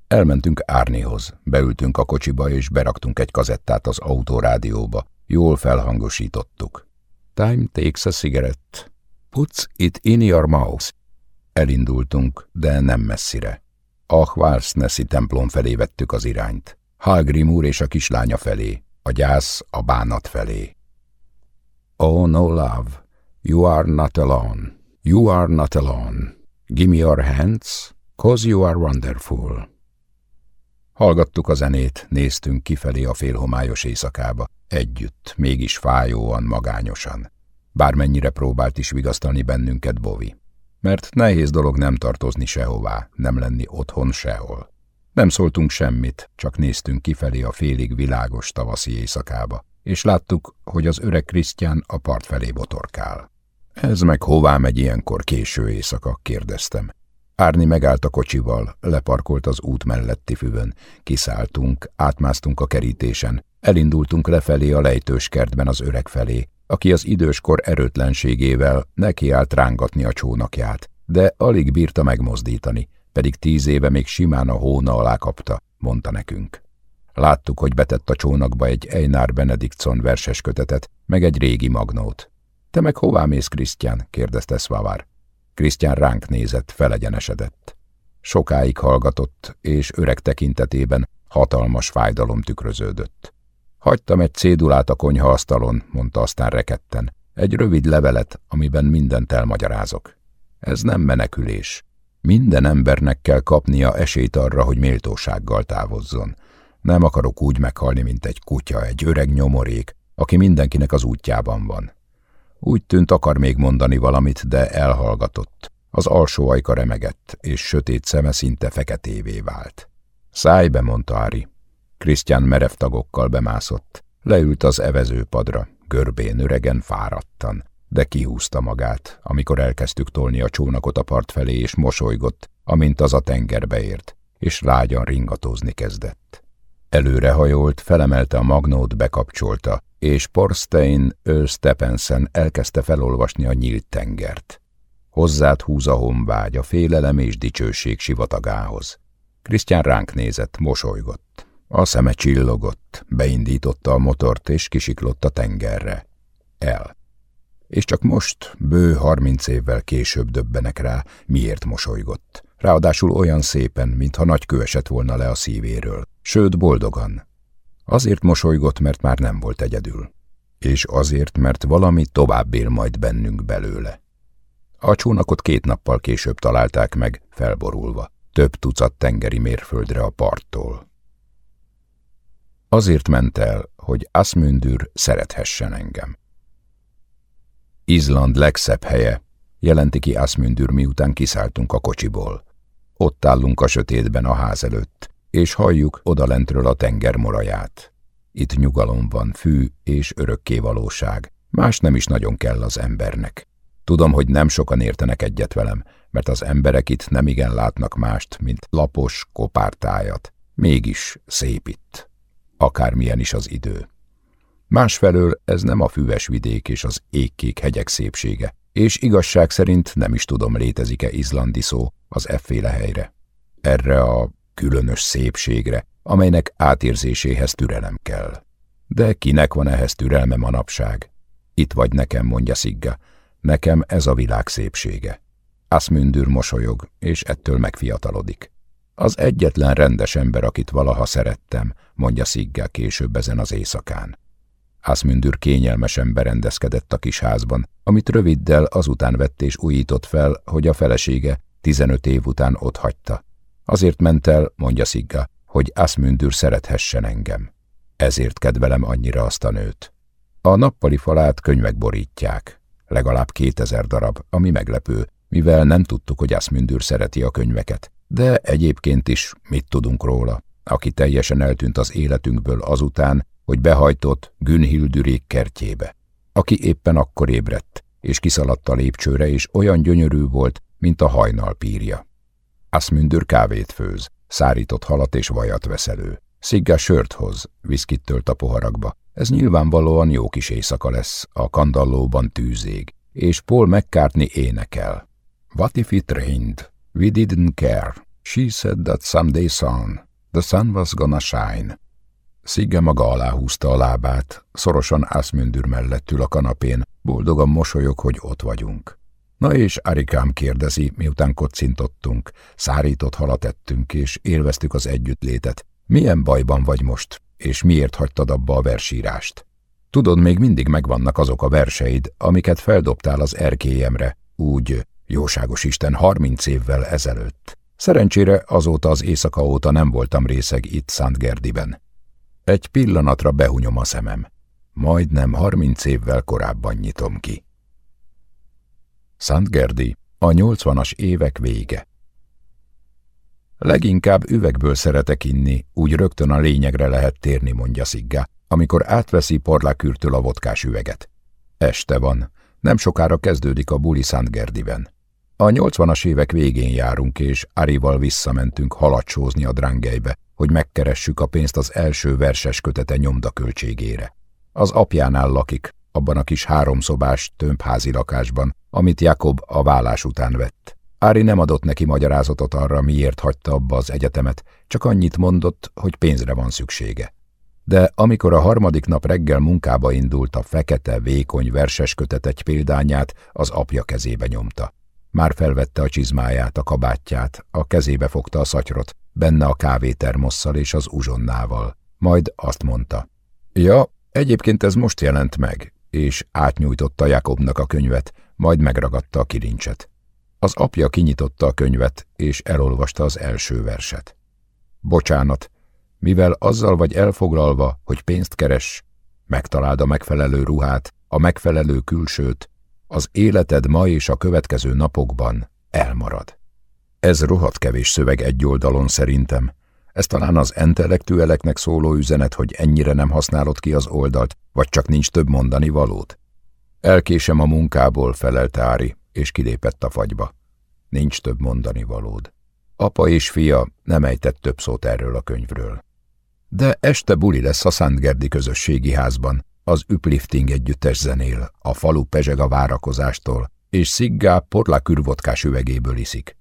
Elmentünk Árnihoz, beültünk a kocsiba és beraktunk egy kazettát az autórádióba. Jól felhangosítottuk. Time takes a cigarette. Puts it in your mouth. Elindultunk, de nem messzire. A Hvalsneszi templom felé vettük az irányt. Halgrim úr és a kislánya felé, a gyász a bánat felé. Oh no love, you are not alone, you are not alone. Give me your hands, cause you are wonderful. Hallgattuk a zenét, néztünk kifelé a félhomályos éjszakába, együtt, mégis fájóan, magányosan. Bármennyire próbált is vigasztalni bennünket Bovi. Mert nehéz dolog nem tartozni sehová, nem lenni otthon sehol. Nem szóltunk semmit, csak néztünk kifelé a félig világos tavaszi éjszakába, és láttuk, hogy az öreg Krisztián a part felé botorkál. Ez meg hová megy ilyenkor késő éjszaka, kérdeztem. Árni megállt a kocsival, leparkolt az út melletti füvön. Kiszálltunk, átmásztunk a kerítésen, elindultunk lefelé a lejtős kertben az öreg felé, aki az időskor erőtlenségével nekiállt rángatni a csónakját, de alig bírta megmozdítani, pedig tíz éve még simán a hóna alá kapta, mondta nekünk. Láttuk, hogy betett a csónakba egy Einar Benediktson verses kötetet, meg egy régi magnót. Te meg hová mész, Krisztián? kérdezte Szvavár. Krisztián ránk nézett, felegyenesedett. Sokáig hallgatott, és öreg tekintetében hatalmas fájdalom tükröződött. Hagytam egy cédulát a konyhaasztalon, mondta aztán reketten. Egy rövid levelet, amiben mindent elmagyarázok. Ez nem menekülés. Minden embernek kell kapnia esélyt arra, hogy méltósággal távozzon. Nem akarok úgy meghalni, mint egy kutya, egy öreg nyomorék, aki mindenkinek az útjában van. Úgy tűnt akar még mondani valamit, de elhallgatott. Az alsó ajka remegett, és sötét szeme szinte feketévé vált. Száj be, mondta Ári. Krisztián merev tagokkal bemászott. Leült az evezőpadra, görbén öregen fáradtan, de kihúzta magát, amikor elkezdtük tolni a csónakot a part felé, és mosolygott, amint az a tengerbe ért, és lágyan ringatózni kezdett. Előrehajolt, felemelte a magnót, bekapcsolta, és Porstein ő Stephenson elkezdte felolvasni a nyílt tengert. Hozzád húz a honvágy, a félelem és dicsőség sivatagához. Krisztián ránk nézett, mosolygott. A szeme csillogott, beindította a motort és kisiklott a tengerre. El. És csak most, bő harminc évvel később döbbenek rá, miért mosolygott. Ráadásul olyan szépen, mintha nagy kő esett volna le a szívéről. Sőt, boldogan. Azért mosolygott, mert már nem volt egyedül. És azért, mert valami tovább él majd bennünk belőle. A csónakot két nappal később találták meg, felborulva, több tucat tengeri mérföldre a parttól. Azért ment el, hogy Asmundür szerethessen engem. Izland legszebb helye, jelenti ki Asmundür, miután kiszálltunk a kocsiból. Ott állunk a sötétben a ház előtt, és halljuk odalentről a tenger moraját. Itt nyugalom van, fű és örökké valóság. Más nem is nagyon kell az embernek. Tudom, hogy nem sokan értenek egyet velem, mert az emberek itt nem igen látnak mást, mint lapos, kopártájat. Mégis szép itt, akármilyen is az idő. Másfelől ez nem a füves vidék és az égkék hegyek szépsége, és igazság szerint nem is tudom, létezik-e izlandi szó az efféle helyre. Erre a különös szépségre, amelynek átérzéséhez türelem kell. De kinek van ehhez türelme manapság? Itt vagy nekem, mondja Szigga. Nekem ez a világ szépsége. Asmündür mosolyog, és ettől megfiatalodik. Az egyetlen rendes ember, akit valaha szerettem, mondja Szigga később ezen az éjszakán. Asmündür kényelmesen berendezkedett a kis házban, amit röviddel azután vett és újított fel, hogy a felesége 15 év után hagyta. Azért ment el, mondja Szigga, hogy Asmündür szerethessen engem. Ezért kedvelem annyira azt a nőt. A nappali falát könyvek borítják, legalább kétezer darab, ami meglepő, mivel nem tudtuk, hogy Asmündür szereti a könyveket. De egyébként is mit tudunk róla, aki teljesen eltűnt az életünkből azután, hogy behajtott Günhildürék kertjébe, aki éppen akkor ébredt, és kiszaladt a lépcsőre, és olyan gyönyörű volt, mint a hajnal pírja. Asmündür kávét főz, szárított halat és vajat vesz elő. Szigga sört hoz, viszkit tölt a poharakba. Ez nyilvánvalóan jó kis éjszaka lesz, a kandallóban tűzég, és Paul McCartney énekel. What if it rained? We didn't care. She said that someday soon the sun was gonna shine. Szigge maga alá húzta a lábát, szorosan Ászmündür mellett ül a kanapén, boldogan mosolyog, hogy ott vagyunk. Na és Arikám kérdezi, miután kocintottunk, szárított halat ettünk, és élveztük az együttlétet. Milyen bajban vagy most, és miért hagytad abba a versírást? Tudod, még mindig megvannak azok a verseid, amiket feldobtál az erkélyemre, úgy, jóságos Isten, harminc évvel ezelőtt. Szerencsére azóta az éjszaka óta nem voltam részeg itt Szentgerdiben. Egy pillanatra behunyom a szemem. Majdnem harminc évvel korábban nyitom ki. Szentgerdi, a nyolcvanas évek vége. Leginkább üvegből szeretek inni, úgy rögtön a lényegre lehet térni, mondja Szigga, amikor átveszi porlákürtől a vodkás üveget. Este van, nem sokára kezdődik a buli Szentgerdiben. A nyolcvanas évek végén járunk, és Arival visszamentünk halacsózni a drangelybe, hogy megkeressük a pénzt az első verses kötete nyomdaköltségére. Az apjánál lakik, abban a kis háromszobás, tömbházi lakásban, amit Jakob a vállás után vett. Ári nem adott neki magyarázatot arra, miért hagyta abba az egyetemet, csak annyit mondott, hogy pénzre van szüksége. De amikor a harmadik nap reggel munkába indult, a fekete, vékony verses kötet egy példányát az apja kezébe nyomta. Már felvette a csizmáját, a kabátját, a kezébe fogta a szatyrot, benne a kávétermosszal és az uzsonnával. Majd azt mondta. Ja, egyébként ez most jelent meg, és átnyújtotta Jakobnak a könyvet, majd megragadta a kilincset. Az apja kinyitotta a könyvet, és elolvasta az első verset. Bocsánat, mivel azzal vagy elfoglalva, hogy pénzt keres, megtaláld a megfelelő ruhát, a megfelelő külsőt, az életed ma és a következő napokban elmarad. Ez rohadt kevés szöveg egy oldalon szerintem. Ez talán az intellektueleknek szóló üzenet, hogy ennyire nem használod ki az oldalt, vagy csak nincs több mondani valót. Elkésem a munkából, felelte Ári, és kilépett a fagyba. Nincs több mondani valód. Apa és fia nem ejtett több szót erről a könyvről. De este buli lesz a Szentgerdi közösségi házban, az uplifting együttes zenél, a falu pezseg a várakozástól, és Sziggá porlakürvodkás üvegéből iszik.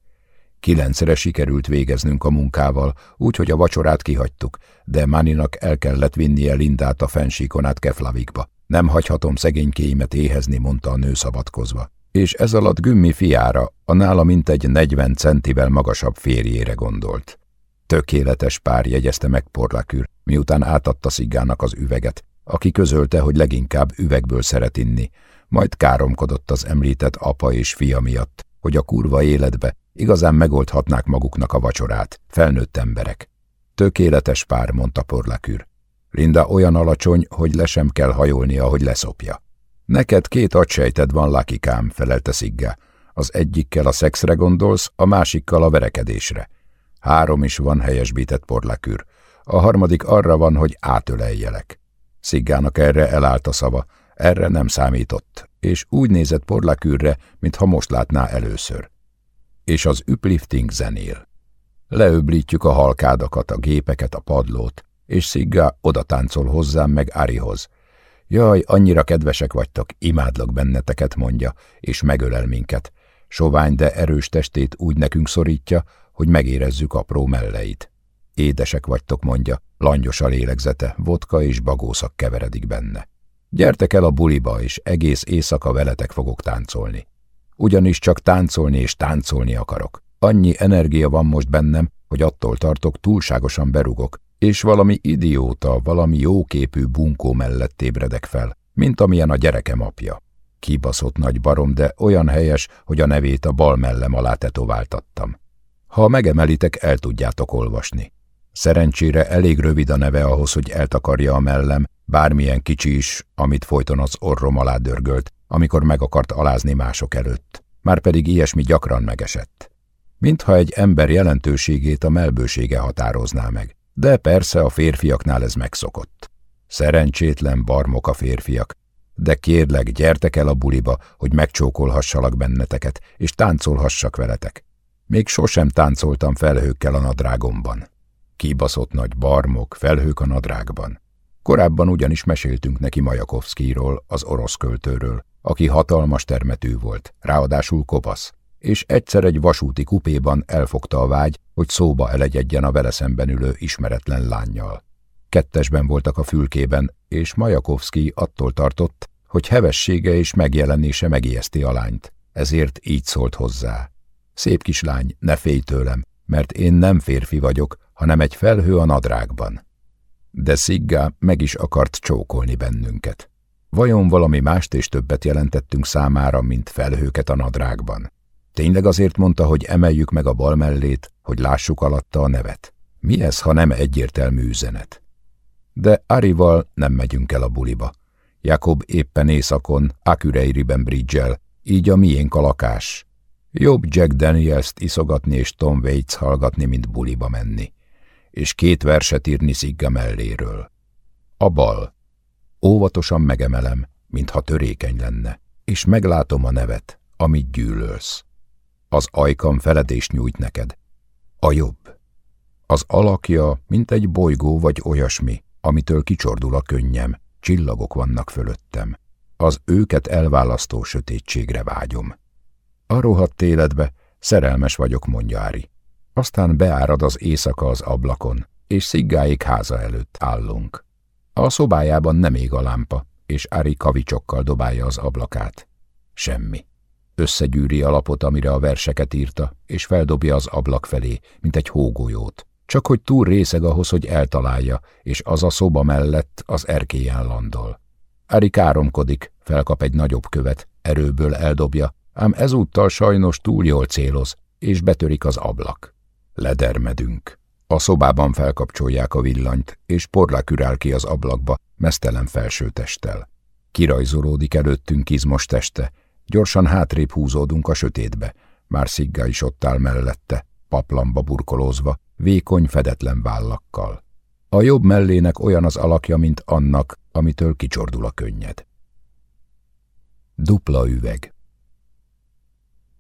Kilencre sikerült végeznünk a munkával, úgyhogy a vacsorát kihagytuk, de Maninak el kellett vinnie Lindát a fensíkon át Keflavikba. Nem hagyhatom szegénykéimet éhezni, mondta a nő szabadkozva. És ez alatt Gümmi fiára, a nála mintegy 40 centivel magasabb férjére gondolt. Tökéletes pár jegyezte meg Porlakür, miután átadta Sziggának az üveget, aki közölte, hogy leginkább üvegből szeret inni, majd káromkodott az említett apa és fia miatt, hogy a kurva életbe igazán megoldhatnák maguknak a vacsorát, felnőtt emberek. Tökéletes pár, mondta Porlakür. Linda olyan alacsony, hogy le sem kell hajolnia, hogy leszopja. Neked két agysejted van, lakikám, felelte Szigga. Az egyikkel a szexre gondolsz, a másikkal a verekedésre. Három is van, helyesbített Porlakür. A harmadik arra van, hogy átöleljelek. Sziggának erre elállt a szava, erre nem számított, és úgy nézett Porlakürre, mintha most látná először. És az uplifting zenél. Leöblítjük a halkádakat, a gépeket, a padlót, és Szigga oda táncol hozzám meg Arihoz. Jaj, annyira kedvesek vagytok, imádlak benneteket, mondja, és megölel minket. Sovány, de erős testét úgy nekünk szorítja, hogy megérezzük apró melleit. Édesek vagytok, mondja, langyos a lélegzete, vodka és bagószak keveredik benne. Gyertek el a buliba, és egész éjszaka veletek fogok táncolni. Ugyanis csak táncolni és táncolni akarok. Annyi energia van most bennem, hogy attól tartok, túlságosan berugok, és valami idióta, valami jóképű bunkó mellett ébredek fel, mint amilyen a gyerekem apja. Kibaszott nagy barom, de olyan helyes, hogy a nevét a bal mellem alá tetováltattam. Ha megemelitek, el tudjátok olvasni. Szerencsére elég rövid a neve ahhoz, hogy eltakarja a mellem, bármilyen kicsi is, amit folyton az orrom alá dörgölt, amikor meg akart alázni mások előtt. Márpedig ilyesmi gyakran megesett. Mintha egy ember jelentőségét a melbősége határozná meg. De persze a férfiaknál ez megszokott. Szerencsétlen barmok a férfiak, de kérlek, gyertek el a buliba, hogy megcsókolhassalak benneteket, és táncolhassak veletek. Még sosem táncoltam felhőkkel a nadrágomban. Kibaszott nagy barmok, felhők a nadrágban. Korábban ugyanis meséltünk neki Majakovszkiról, az orosz költőről, aki hatalmas termetű volt, ráadásul kopasz, és egyszer egy vasúti kupéban elfogta a vágy, hogy szóba elegyedjen a vele szemben ülő ismeretlen lányjal. Kettesben voltak a fülkében, és Majakovszki attól tartott, hogy hevessége és megjelenése megijeszti a lányt, ezért így szólt hozzá. Szép kislány, ne félj tőlem, mert én nem férfi vagyok, hanem egy felhő a nadrágban. De Szigga meg is akart csókolni bennünket. Vajon valami mást és többet jelentettünk számára, mint felhőket a nadrágban? Tényleg azért mondta, hogy emeljük meg a bal mellét, hogy lássuk alatta a nevet. Mi ez, ha nem egyértelmű üzenet? De Arival nem megyünk el a buliba. Jakob éppen északon, Acureiriben bridge így a miénk a lakás. Jobb Jack Daniels-t iszogatni és Tom Waits hallgatni, mint buliba menni. És két verset írni Szigga melléről. A bal. Óvatosan megemelem, mintha törékeny lenne, és meglátom a nevet, amit gyűlölsz. Az ajkam feledést nyújt neked. A jobb. Az alakja, mint egy bolygó vagy olyasmi, amitől kicsordul a könnyem, csillagok vannak fölöttem. Az őket elválasztó sötétségre vágyom. A rohadt életbe szerelmes vagyok, mondja Ári. Aztán beárad az éjszaka az ablakon, és sziggáik háza előtt állunk. A szobájában nem ég a lámpa, és Ári kavicsokkal dobálja az ablakát. Semmi. Összegyűri a lapot, amire a verseket írta, és feldobja az ablak felé, mint egy hógolyót. Csak hogy túl részeg ahhoz, hogy eltalálja, és az a szoba mellett az erkélyen landol. Ári káromkodik, felkap egy nagyobb követ, erőből eldobja, ám ezúttal sajnos túl jól céloz, és betörik az ablak. Ledermedünk. A szobában felkapcsolják a villanyt, és porlák ürál ki az ablakba, mesztelen felsőtesttel. Kirajzolódik előttünk izmos teste, Gyorsan hátrébb húzódunk a sötétbe. Már Szigga is ott áll mellette, paplamba burkolózva, vékony, fedetlen vállakkal. A jobb mellének olyan az alakja, mint annak, amitől kicsordul a könnyed. Dupla üveg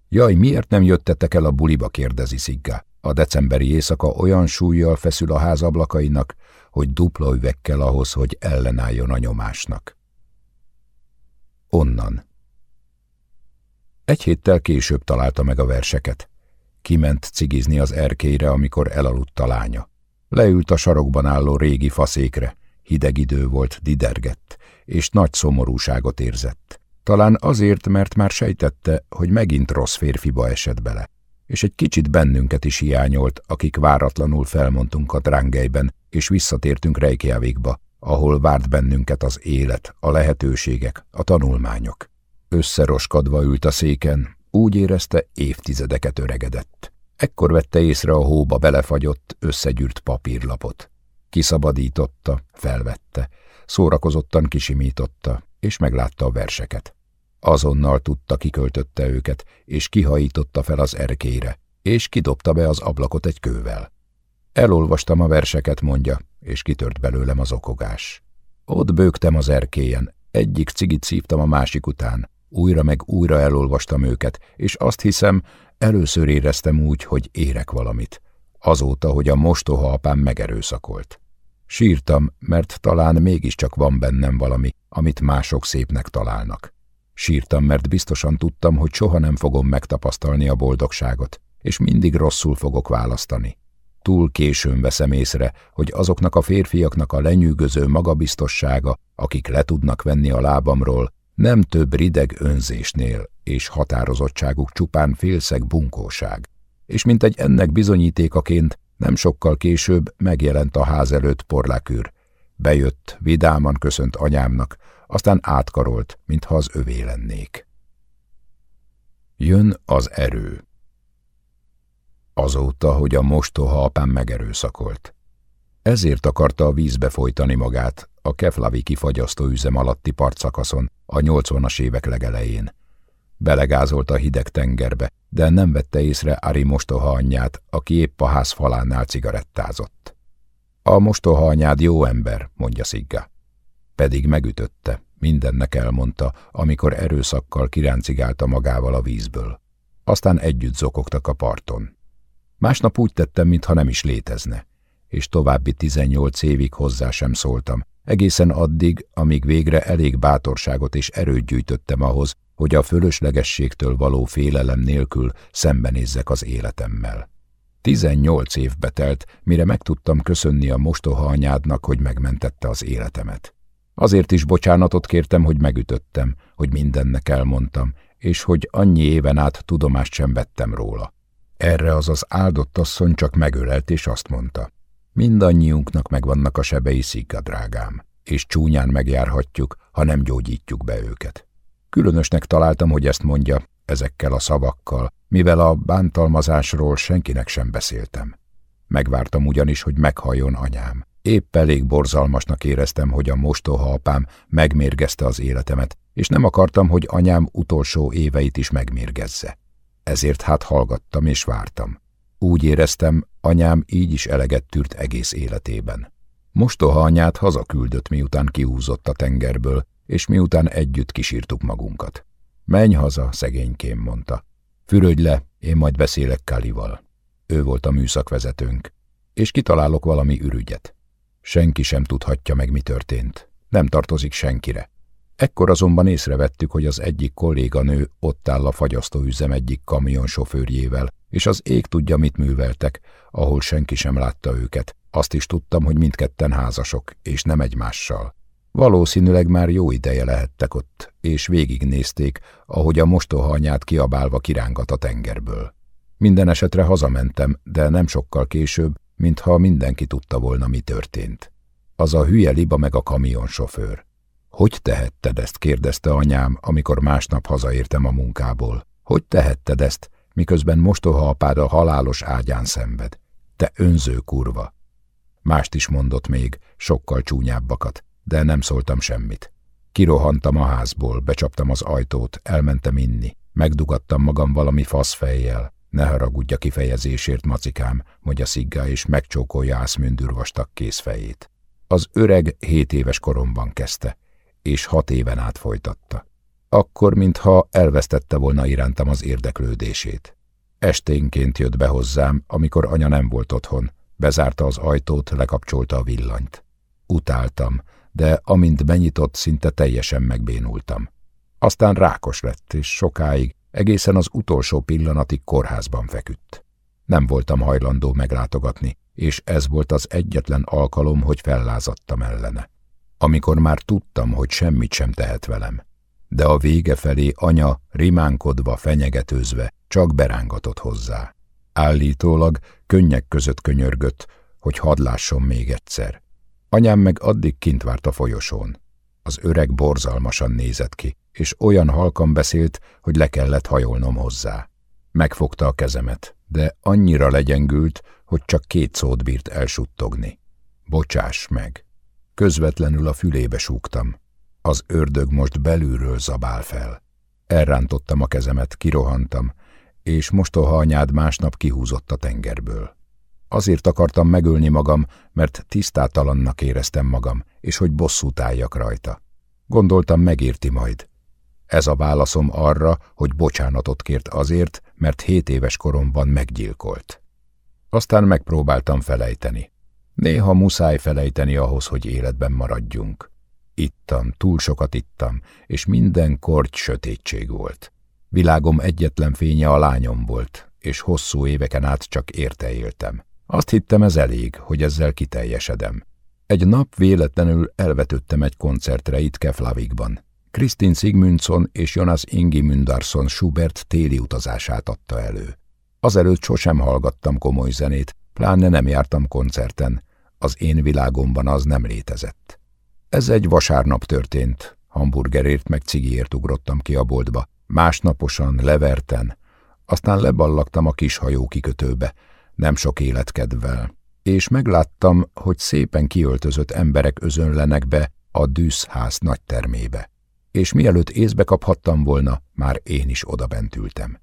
Jaj, miért nem jöttetek el a buliba, kérdezi Szigga. A decemberi éjszaka olyan súlyjal feszül a ház ablakainak, hogy dupla üveg kell ahhoz, hogy ellenálljon a nyomásnak. Onnan. Egy héttel később találta meg a verseket. Kiment cigizni az erkélyre, amikor elaludt a lánya. Leült a sarokban álló régi faszékre. Hideg idő volt, didergett, és nagy szomorúságot érzett. Talán azért, mert már sejtette, hogy megint rossz férfiba esett bele. És egy kicsit bennünket is hiányolt, akik váratlanul felmondtunk a drángelyben, és visszatértünk Reykjavikba, ahol várt bennünket az élet, a lehetőségek, a tanulmányok. Összeroskadva ült a széken, úgy érezte évtizedeket öregedett. Ekkor vette észre a hóba belefagyott, összegyűrt papírlapot. Kiszabadította, felvette, szórakozottan kisimította, és meglátta a verseket. Azonnal tudta, kiköltötte őket, és kihajította fel az erkére, és kidobta be az ablakot egy kővel. Elolvastam a verseket, mondja, és kitört belőlem az okogás. Ott bőgtem az erkélyen, egyik cigit szívtam a másik után, újra meg újra elolvastam őket, és azt hiszem, először éreztem úgy, hogy érek valamit. Azóta, hogy a mostoha apám megerőszakolt. Sírtam, mert talán mégiscsak van bennem valami, amit mások szépnek találnak. Sírtam, mert biztosan tudtam, hogy soha nem fogom megtapasztalni a boldogságot, és mindig rosszul fogok választani. Túl későn veszem észre, hogy azoknak a férfiaknak a lenyűgöző magabiztossága, akik le tudnak venni a lábamról, nem több rideg önzésnél, és határozottságuk csupán félszeg bunkóság. És mint egy ennek bizonyítékaként, nem sokkal később megjelent a ház előtt porlákűr. Bejött, vidáman köszönt anyámnak, aztán átkarolt, mintha az övé lennék. Jön az erő. Azóta, hogy a mostoha apám megerőszakolt. Ezért akarta a vízbe folytani magát a Keflaviki fagyasztó üzem alatti partszakaszon a nyolcvanas évek legelején. Belegázolt a hideg tengerbe, de nem vette észre Ari mostoha anyját, aki épp a ház falánál cigarettázott. A mostoha anyád jó ember, mondja Szigga. Pedig megütötte, mindennek elmondta, amikor erőszakkal kiráncigálta magával a vízből. Aztán együtt zokogtak a parton. Másnap úgy tettem, mintha nem is létezne, és további tizennyolc évig hozzá sem szóltam, egészen addig, amíg végre elég bátorságot és erőt gyűjtöttem ahhoz, hogy a fölöslegességtől való félelem nélkül szembenézzek az életemmel. Tizennyolc évbe telt, mire meg tudtam köszönni a mostoha anyádnak, hogy megmentette az életemet. Azért is bocsánatot kértem, hogy megütöttem, hogy mindennek elmondtam, és hogy annyi éven át tudomást sem vettem róla. Erre az az áldott asszony csak megölelt, és azt mondta, mindannyiunknak megvannak a sebei szigga, drágám, és csúnyán megjárhatjuk, ha nem gyógyítjuk be őket. Különösnek találtam, hogy ezt mondja, ezekkel a szavakkal, mivel a bántalmazásról senkinek sem beszéltem. Megvártam ugyanis, hogy meghalljon anyám. Épp elég borzalmasnak éreztem, hogy a mostoha apám megmérgezte az életemet, és nem akartam, hogy anyám utolsó éveit is megmérgezze. Ezért hát hallgattam és vártam. Úgy éreztem, anyám így is eleget tűrt egész életében. Mostoha anyát hazaküldött, miután kihúzott a tengerből, és miután együtt kisírtuk magunkat. Menj haza, szegénykém, mondta. Fürödj le, én majd beszélek Kalival. Ő volt a műszakvezetőnk. És kitalálok valami ürügyet. Senki sem tudhatja meg, mi történt. Nem tartozik senkire. Ekkor azonban észrevettük, hogy az egyik kolléganő ott áll a fagyasztóüzem egyik kamionsofőrjével, és az ég tudja, mit műveltek, ahol senki sem látta őket. Azt is tudtam, hogy mindketten házasok, és nem egymással. Valószínűleg már jó ideje lehettek ott, és végignézték, ahogy a mostohanyát kiabálva kirángat a tengerből. Minden esetre hazamentem, de nem sokkal később, mintha mindenki tudta volna, mi történt. Az a hülye liba meg a kamionsofőr. Hogy tehetted ezt? kérdezte anyám, amikor másnap hazaértem a munkából. Hogy tehetted ezt, miközben mostoha apád a halálos ágyán szenved? Te önző kurva! Mást is mondott még, sokkal csúnyábbakat de nem szóltam semmit. Kirohantam a házból, becsaptam az ajtót, elmentem inni, megdugattam magam valami faszfejjel. Ne haragudja kifejezésért, macikám, mondja Szigga, és megcsókolja ászmündür vastag kézfejét. Az öreg hét éves koromban kezdte, és hat éven át folytatta. Akkor, mintha elvesztette volna irántam az érdeklődését. Esténként jött be hozzám, amikor anya nem volt otthon, bezárta az ajtót, lekapcsolta a villanyt. Utáltam, de amint benyitott, szinte teljesen megbénultam. Aztán rákos lett, és sokáig, egészen az utolsó pillanatig kórházban feküdt. Nem voltam hajlandó meglátogatni, és ez volt az egyetlen alkalom, hogy fellázadtam ellene. Amikor már tudtam, hogy semmit sem tehet velem. De a vége felé anya, rimánkodva, fenyegetőzve, csak berángatott hozzá. Állítólag könnyek között könyörgött, hogy hadd lásson még egyszer. Anyám meg addig kint várt a folyosón. Az öreg borzalmasan nézett ki, és olyan halkan beszélt, hogy le kellett hajolnom hozzá. Megfogta a kezemet, de annyira legyengült, hogy csak két szót bírt elsuttogni. Bocsáss meg! Közvetlenül a fülébe súgtam. Az ördög most belülről zabál fel. Elrántottam a kezemet, kirohantam, és mostoha anyád másnap kihúzott a tengerből. Azért akartam megölni magam, mert tisztátalannak éreztem magam, és hogy bosszút álljak rajta. Gondoltam, megérti majd. Ez a válaszom arra, hogy bocsánatot kért azért, mert hét éves koromban meggyilkolt. Aztán megpróbáltam felejteni. Néha muszáj felejteni ahhoz, hogy életben maradjunk. Ittam, túl sokat ittam, és minden korty sötétség volt. Világom egyetlen fénye a lányom volt, és hosszú éveken át csak érte éltem. Azt hittem ez elég, hogy ezzel kiteljesedem. Egy nap véletlenül elvetődtem egy koncertre itt Keflavikban. Kristin Sigmundsson és Jonas Ingi Mundarsson Schubert téli utazását adta elő. Azelőtt sosem hallgattam komoly zenét, pláne nem jártam koncerten, az én világomban az nem létezett. Ez egy vasárnap történt, hamburgerért meg cigiért ugrottam ki a boltba, másnaposan, leverten, aztán leballagtam a kis hajó kikötőbe, nem sok életkedvel, és megláttam, hogy szépen kiöltözött emberek özönlenek be a dűszház nagy termébe. És mielőtt észbe kaphattam volna, már én is odabent ültem.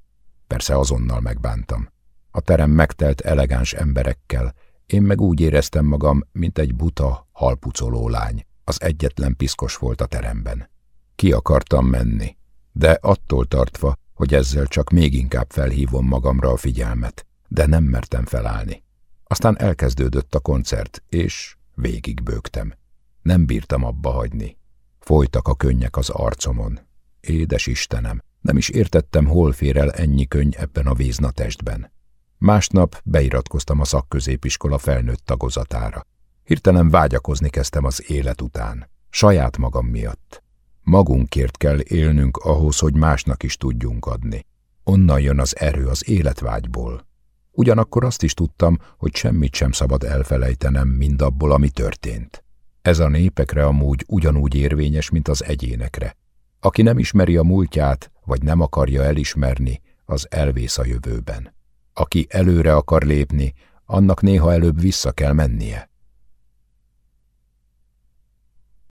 Persze azonnal megbántam. A terem megtelt elegáns emberekkel, én meg úgy éreztem magam, mint egy buta, halpucoló lány. Az egyetlen piszkos volt a teremben. Ki akartam menni, de attól tartva, hogy ezzel csak még inkább felhívom magamra a figyelmet, de nem mertem felállni. Aztán elkezdődött a koncert, és végigbőgtem. Nem bírtam abba hagyni. Folytak a könnyek az arcomon. Édes Istenem, nem is értettem, hol fér el ennyi könny ebben a vízna testben. Másnap beiratkoztam a szakközépiskola felnőtt tagozatára. Hirtelen vágyakozni kezdtem az élet után. Saját magam miatt. Magunkért kell élnünk ahhoz, hogy másnak is tudjunk adni. Onnan jön az erő az életvágyból. Ugyanakkor azt is tudtam, hogy semmit sem szabad elfelejtenem mindabból, ami történt. Ez a népekre amúgy ugyanúgy érvényes, mint az egyénekre. Aki nem ismeri a múltját, vagy nem akarja elismerni, az elvész a jövőben. Aki előre akar lépni, annak néha előbb vissza kell mennie.